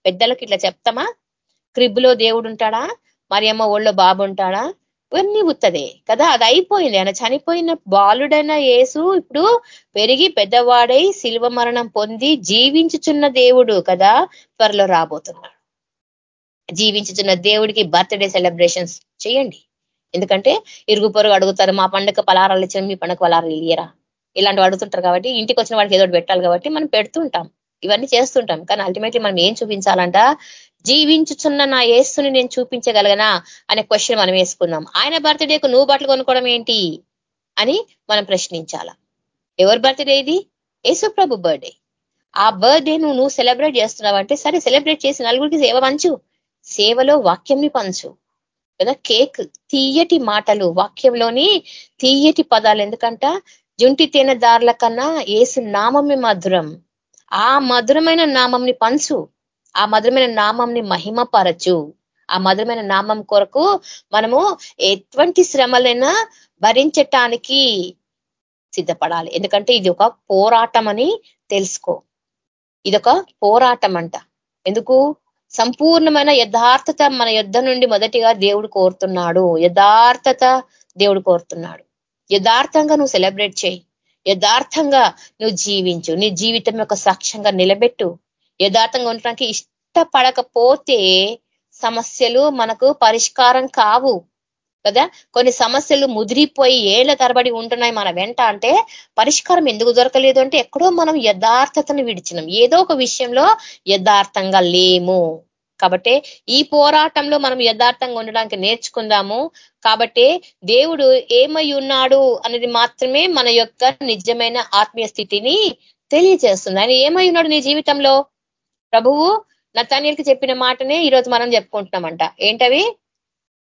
పెద్దలకు ఇట్లా చెప్తామా? క్రిబులో దేవుడు ఉంటాడా? మరి అమ్మ ఒళ్ళో బాబు ఉంటాడా? ఇవన్నీ ఉత్తదే కదా అది అయిపోయింది ఆయన చనిపోయిన బాలుడైన యేసు ఇప్పుడు పెరిగి పెద్దవాడై శిల్వ మరణం పొంది జీవించుచున్న దేవుడు కదా త్వరలో రాబోతున్నాడు. జీవించుచున్న దేవుడికి బర్త్డే సెలబ్రేషన్స్ చేయండి. ఎందుకంటే ఇరుగు పొరుగు అడుగుతారు మా పండుగ పలారాలు ఇచ్చిన మీ పండుగ పలారాలు ఇయ్యరా? ఇలాంటివి అడుగుతుంటారు కాబట్టి ఇంటికి వచ్చిన వాడికి ఏదో పెట్టాలి కాబట్టి మనం పెడుతుంటాం. ఇవన్నీ చేస్తుంటాం. కానీ అల్టిమేట్లీ మనం ఏం చూపించాలంట జీవించుచున్న నా ఏసుని నేను చూపించగలగనా? అనే క్వశ్చన్ మనం వేసుకున్నాం ఆయన బర్త్డేకు నువ్వు బట్టలు కొనుక్కోవడం ఏంటి? అని మనం ప్రశ్నించాల. ఎవరి బర్త్డే ఇది? యేసుప్రభు బర్త్డే ఆ బర్త్డే నువ్వు నువ్వు సెలబ్రేట్ చేస్తున్నావు అంటే సరే సెలబ్రేట్ చేసి నలుగురికి సేవ పంచు. సేవలో వాక్యంని పంచు. కదా కేక్ తీయటి మాటలు వాక్యంలోని తీయటి పదాలు ఎందుకంట? జుంటి తేనె దారుల కన్నా ఏసు నామమే మధురం. ఆ మధురమైన నామంని పంచు. ఆ మధురమైన నామంని మహిమపరచు. ఆ మధురమైన నామం కొరకు మనము ఎటువంటి శ్రమలైనా భరించటానికి సిద్ధపడాలి. ఎందుకంటే ఇది ఒక పోరాటం అని తెలుసుకో. ఇదొక పోరాటం అంట ఎందుకు? సంపూర్ణమైన యథార్థత మన యుద్ధ నుండి మొదటిగా దేవుడు కోరుతున్నాడు. యథార్థత దేవుడు కోరుతున్నాడు. యథార్థంగా నువ్వు సెలబ్రేట్ చేయి. యథార్థంగా నువ్వు జీవించు. నీ జీవితం యొక్క సాక్ష్యంగా నిలబెట్టు. యథార్థంగా ఉండటానికి ఇష్టపడకపోతే సమస్యలు మనకు పరిష్కారం కావు. కదా? కొన్ని సమస్యలు ముదిరిపోయి ఏళ్ళ తరబడి ఉంటున్నాయి మన వెంట అంటే పరిష్కారం ఎందుకు దొరకలేదు అంటే ఎక్కడో మనం యథార్థతను విడిచినాం. ఏదో ఒక విషయంలో యథార్థంగా లేము. కాబట్టి ఈ పోరాటంలో మనం యథార్థంగా ఉండడానికి నేర్చుకుందాము. కాబట్టి దేవుడు ఏమై ఉన్నాడు అనేది మాత్రమే మన యొక్క నిజమైన ఆత్మీయ స్థితిని తెలియజేస్తుంది. ఆయన ఏమై ఉన్నాడు నీ జీవితంలో? ప్రభువు నతానియల్కి చెప్పిన మాటనే ఈరోజు మనం చెప్పుకుంటున్నామంట. ఏంటవి?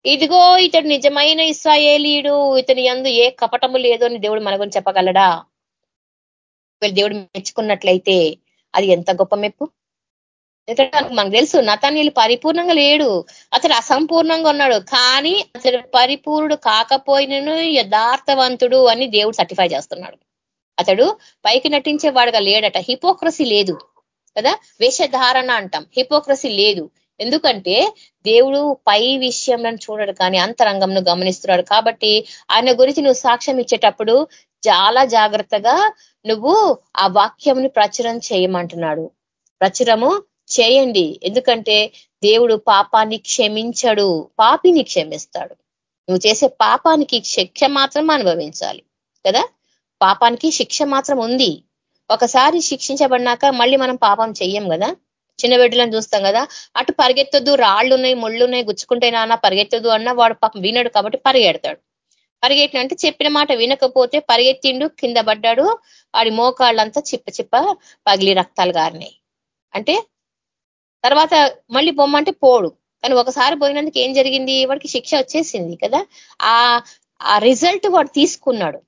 ఇదిగో ఇతడు నిజమైన ఇస్రాయేలీయుడు ఇతని ఎందు ఏ కపటము లేదు అని దేవుడు మన గురించి చెప్పగలడా? వీళ్ళు దేవుడు మెచ్చుకున్నట్లయితే అది ఎంత గొప్ప మెప్పు? ఎందుకంటే మనకు తెలుసు నతానీయులు పరిపూర్ణంగా లేడు. అతడు అసంపూర్ణంగా ఉన్నాడు. కానీ అతడు పరిపూర్ణుడు కాకపోయినను యథార్థవంతుడు అని దేవుడు సర్టిఫై చేస్తున్నాడు. అతడు పైకి నటించే వాడుగా లేడట. హిపోక్రసీ లేదు. కదా? వేషధారణ అంటాం. హిపోక్రసీ లేదు. ఎందుకంటే దేవుడు పై విషయంలో చూడడు కానీ అంతరంగంను గమనిస్తున్నాడు. కాబట్టి ఆయన గురించి నువ్వు సాక్ష్యం ఇచ్చేటప్పుడు చాలా జాగ్రత్తగా నువ్వు ఆ వాక్యంని ప్రచురం చేయమంటున్నాడు. ప్రచురము చేయండి. ఎందుకంటే దేవుడు పాపాన్ని క్షమించడు. పాపిని క్షమిస్తాడు. నువ్వు చేసే పాపానికి శిక్ష మాత్రం అనుభవించాలి. కదా? పాపానికి శిక్ష మాత్రం ఉంది. ఒకసారి శిక్షించబడినాక మళ్ళీ మనం పాపం చెయ్యం కదా? చిన్న బిడ్డలను చూస్తాం కదా అటు పరిగెత్తొద్దు రాళ్ళు ఉన్నాయి ముళ్ళు ఉన్నాయి గుచ్చుకుంటే నాన్న పరిగెత్తదు అన్న వాడు పాపం వినడు కాబట్టి పరిగెడతాడు. పరిగెట్టిన అంటే చెప్పిన మాట వినకపోతే పరిగెత్తిండు కింద పడ్డాడు వాడి మోకాళ్ళంతా చిప్ప చిప్ప పగిలి రక్తాలు గారినాయి. అంటే తర్వాత మళ్ళీ బొమ్మంటే పోడు. కానీ ఒకసారి పోయినందుకు ఏం జరిగింది? వాడికి శిక్ష వచ్చేసింది కదా. ఆ ఆ రిజల్ట్ వాడు తీసుకున్నాడు.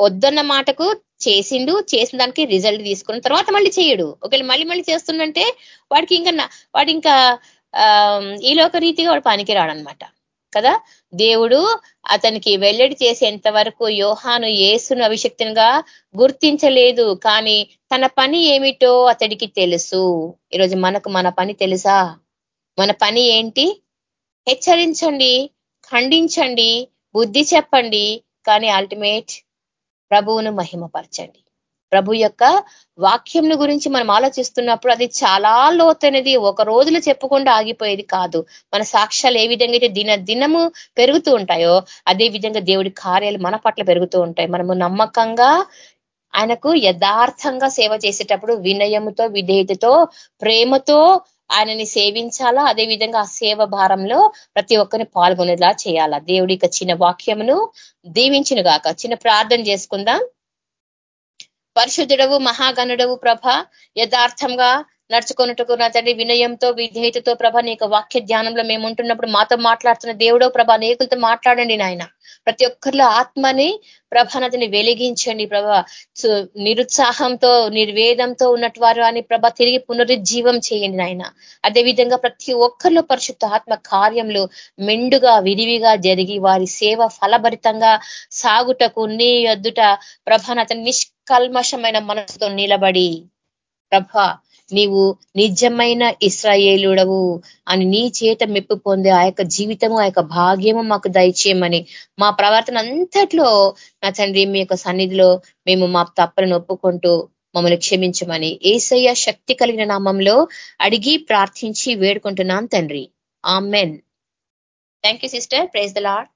వద్దన్న మాటకు చేసిండు చేసిన దానికి రిజల్ట్ తీసుకున్న తర్వాత మళ్ళీ చేయడు. ఒకవేళ మళ్ళీ మళ్ళీ చేస్తుండంటే వాడికి ఇంకా వాడు ఇంకా ఈ లోక రీతిగా వాడు పనికి రాడనమాట. కదా? దేవుడు అతనికి వెల్లడి చేసేంత వరకు యోహాను ఏసును అభిషక్తంగా గుర్తించలేదు. కానీ తన పని ఏమిటో అతడికి తెలుసు. ఈరోజు మనకు మన పని తెలుసా? మన పని ఏంటి? హెచ్చరించండి ఖండించండి బుద్ధి చెప్పండి. కానీ అల్టిమేట్ ప్రభువును మహిమపరచండి. ప్రభు యొక్క వాక్యంను గురించి మనం ఆలోచిస్తున్నప్పుడు అది చాలా లోతైనది. ఒక రోజులో చెప్పకుండా ఆగిపోయేది కాదు. మన సాక్ష్యాలు ఏ విధంగా అయితే దిన దినము పెరుగుతూ ఉంటాయో అదే విధంగా దేవుడి కార్యాలు మన పట్ల పెరుగుతూ ఉంటాయి. మనము నమ్మకంగా ఆయనకు యథార్థంగా సేవ చేసేటప్పుడు వినయముతో విధేయతతో ప్రేమతో ఆయనని సేవించాలా? అదే విధంగా ఆ సేవ భారంలో ప్రతి ఒక్కరిని పాల్గొనేలా చేయాలా? దేవుడి చిన్న వాక్యమును దీవించిన గాక. చిన్న ప్రార్థన చేసుకుందాం. పరిశుద్ధుడవు మహాగణుడవు ప్రభ యథార్థంగా నడుచుకున్నట్టుకు నా తండ్రి వినయంతో విధేయతతో ప్రభ నీ వాక్య ధ్యానంలో మేము ఉంటున్నప్పుడు మాతో మాట్లాడుతున్న దేవుడో ప్రభ అనేకులతో మాట్లాడండి నాయన. ప్రతి ఒక్కరిలో ఆత్మని ప్రభానతని వెలిగించండి ప్రభ. నిరుత్సాహంతో నిర్వేదంతో ఉన్నట్టు వారు అని ప్రభ తిరిగి పునరుజ్జీవం చేయండి నాయన. అదేవిధంగా ప్రతి ఒక్కరిలో పరిశుద్ధ ఆత్మ కార్యంలో మెండుగా విరివిగా జరిగి వారి సేవ ఫలభరితంగా సాగుటకు నీ అద్దుట ప్రభానతని నిష్కల్మషమైన మనసుతో నిలబడి ప్రభ నీవు నిజమైన ఇస్రాయేలుడవు అని నీ చేత మెప్పు పొందే ఆ యొక్క జీవితము ఆ యొక్క భాగ్యము మాకు దయచేయమని మా ప్రవర్తన అంతట్లో నా తండ్రి మీ యొక్క సన్నిధిలో మేము మా తప్పలను ఒప్పుకుంటూ మమ్మల్ని క్షమించమని ఏసయ్య శక్తి కలిగిన నామంలో అడిగి ప్రార్థించి వేడుకుంటున్నాం తండ్రి. Amen. Thank you sister praise the lord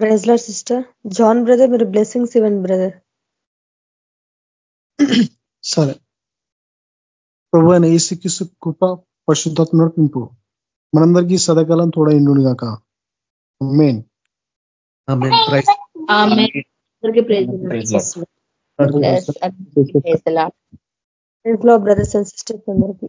praise lord sister John brother మీరు బ్లెస్సింగ్స్ ఇవ్వండి బ్రదర్ సరే. ప్రభు అయిన ఏసుకిసు కృప పరిశుద్ధాత్మ నడిపింపు. మనందరికీ సదకాలం తోడైండు గాక మెయిన్ బ్రదర్స్ అండ్ సిస్టర్స్ అందరికీ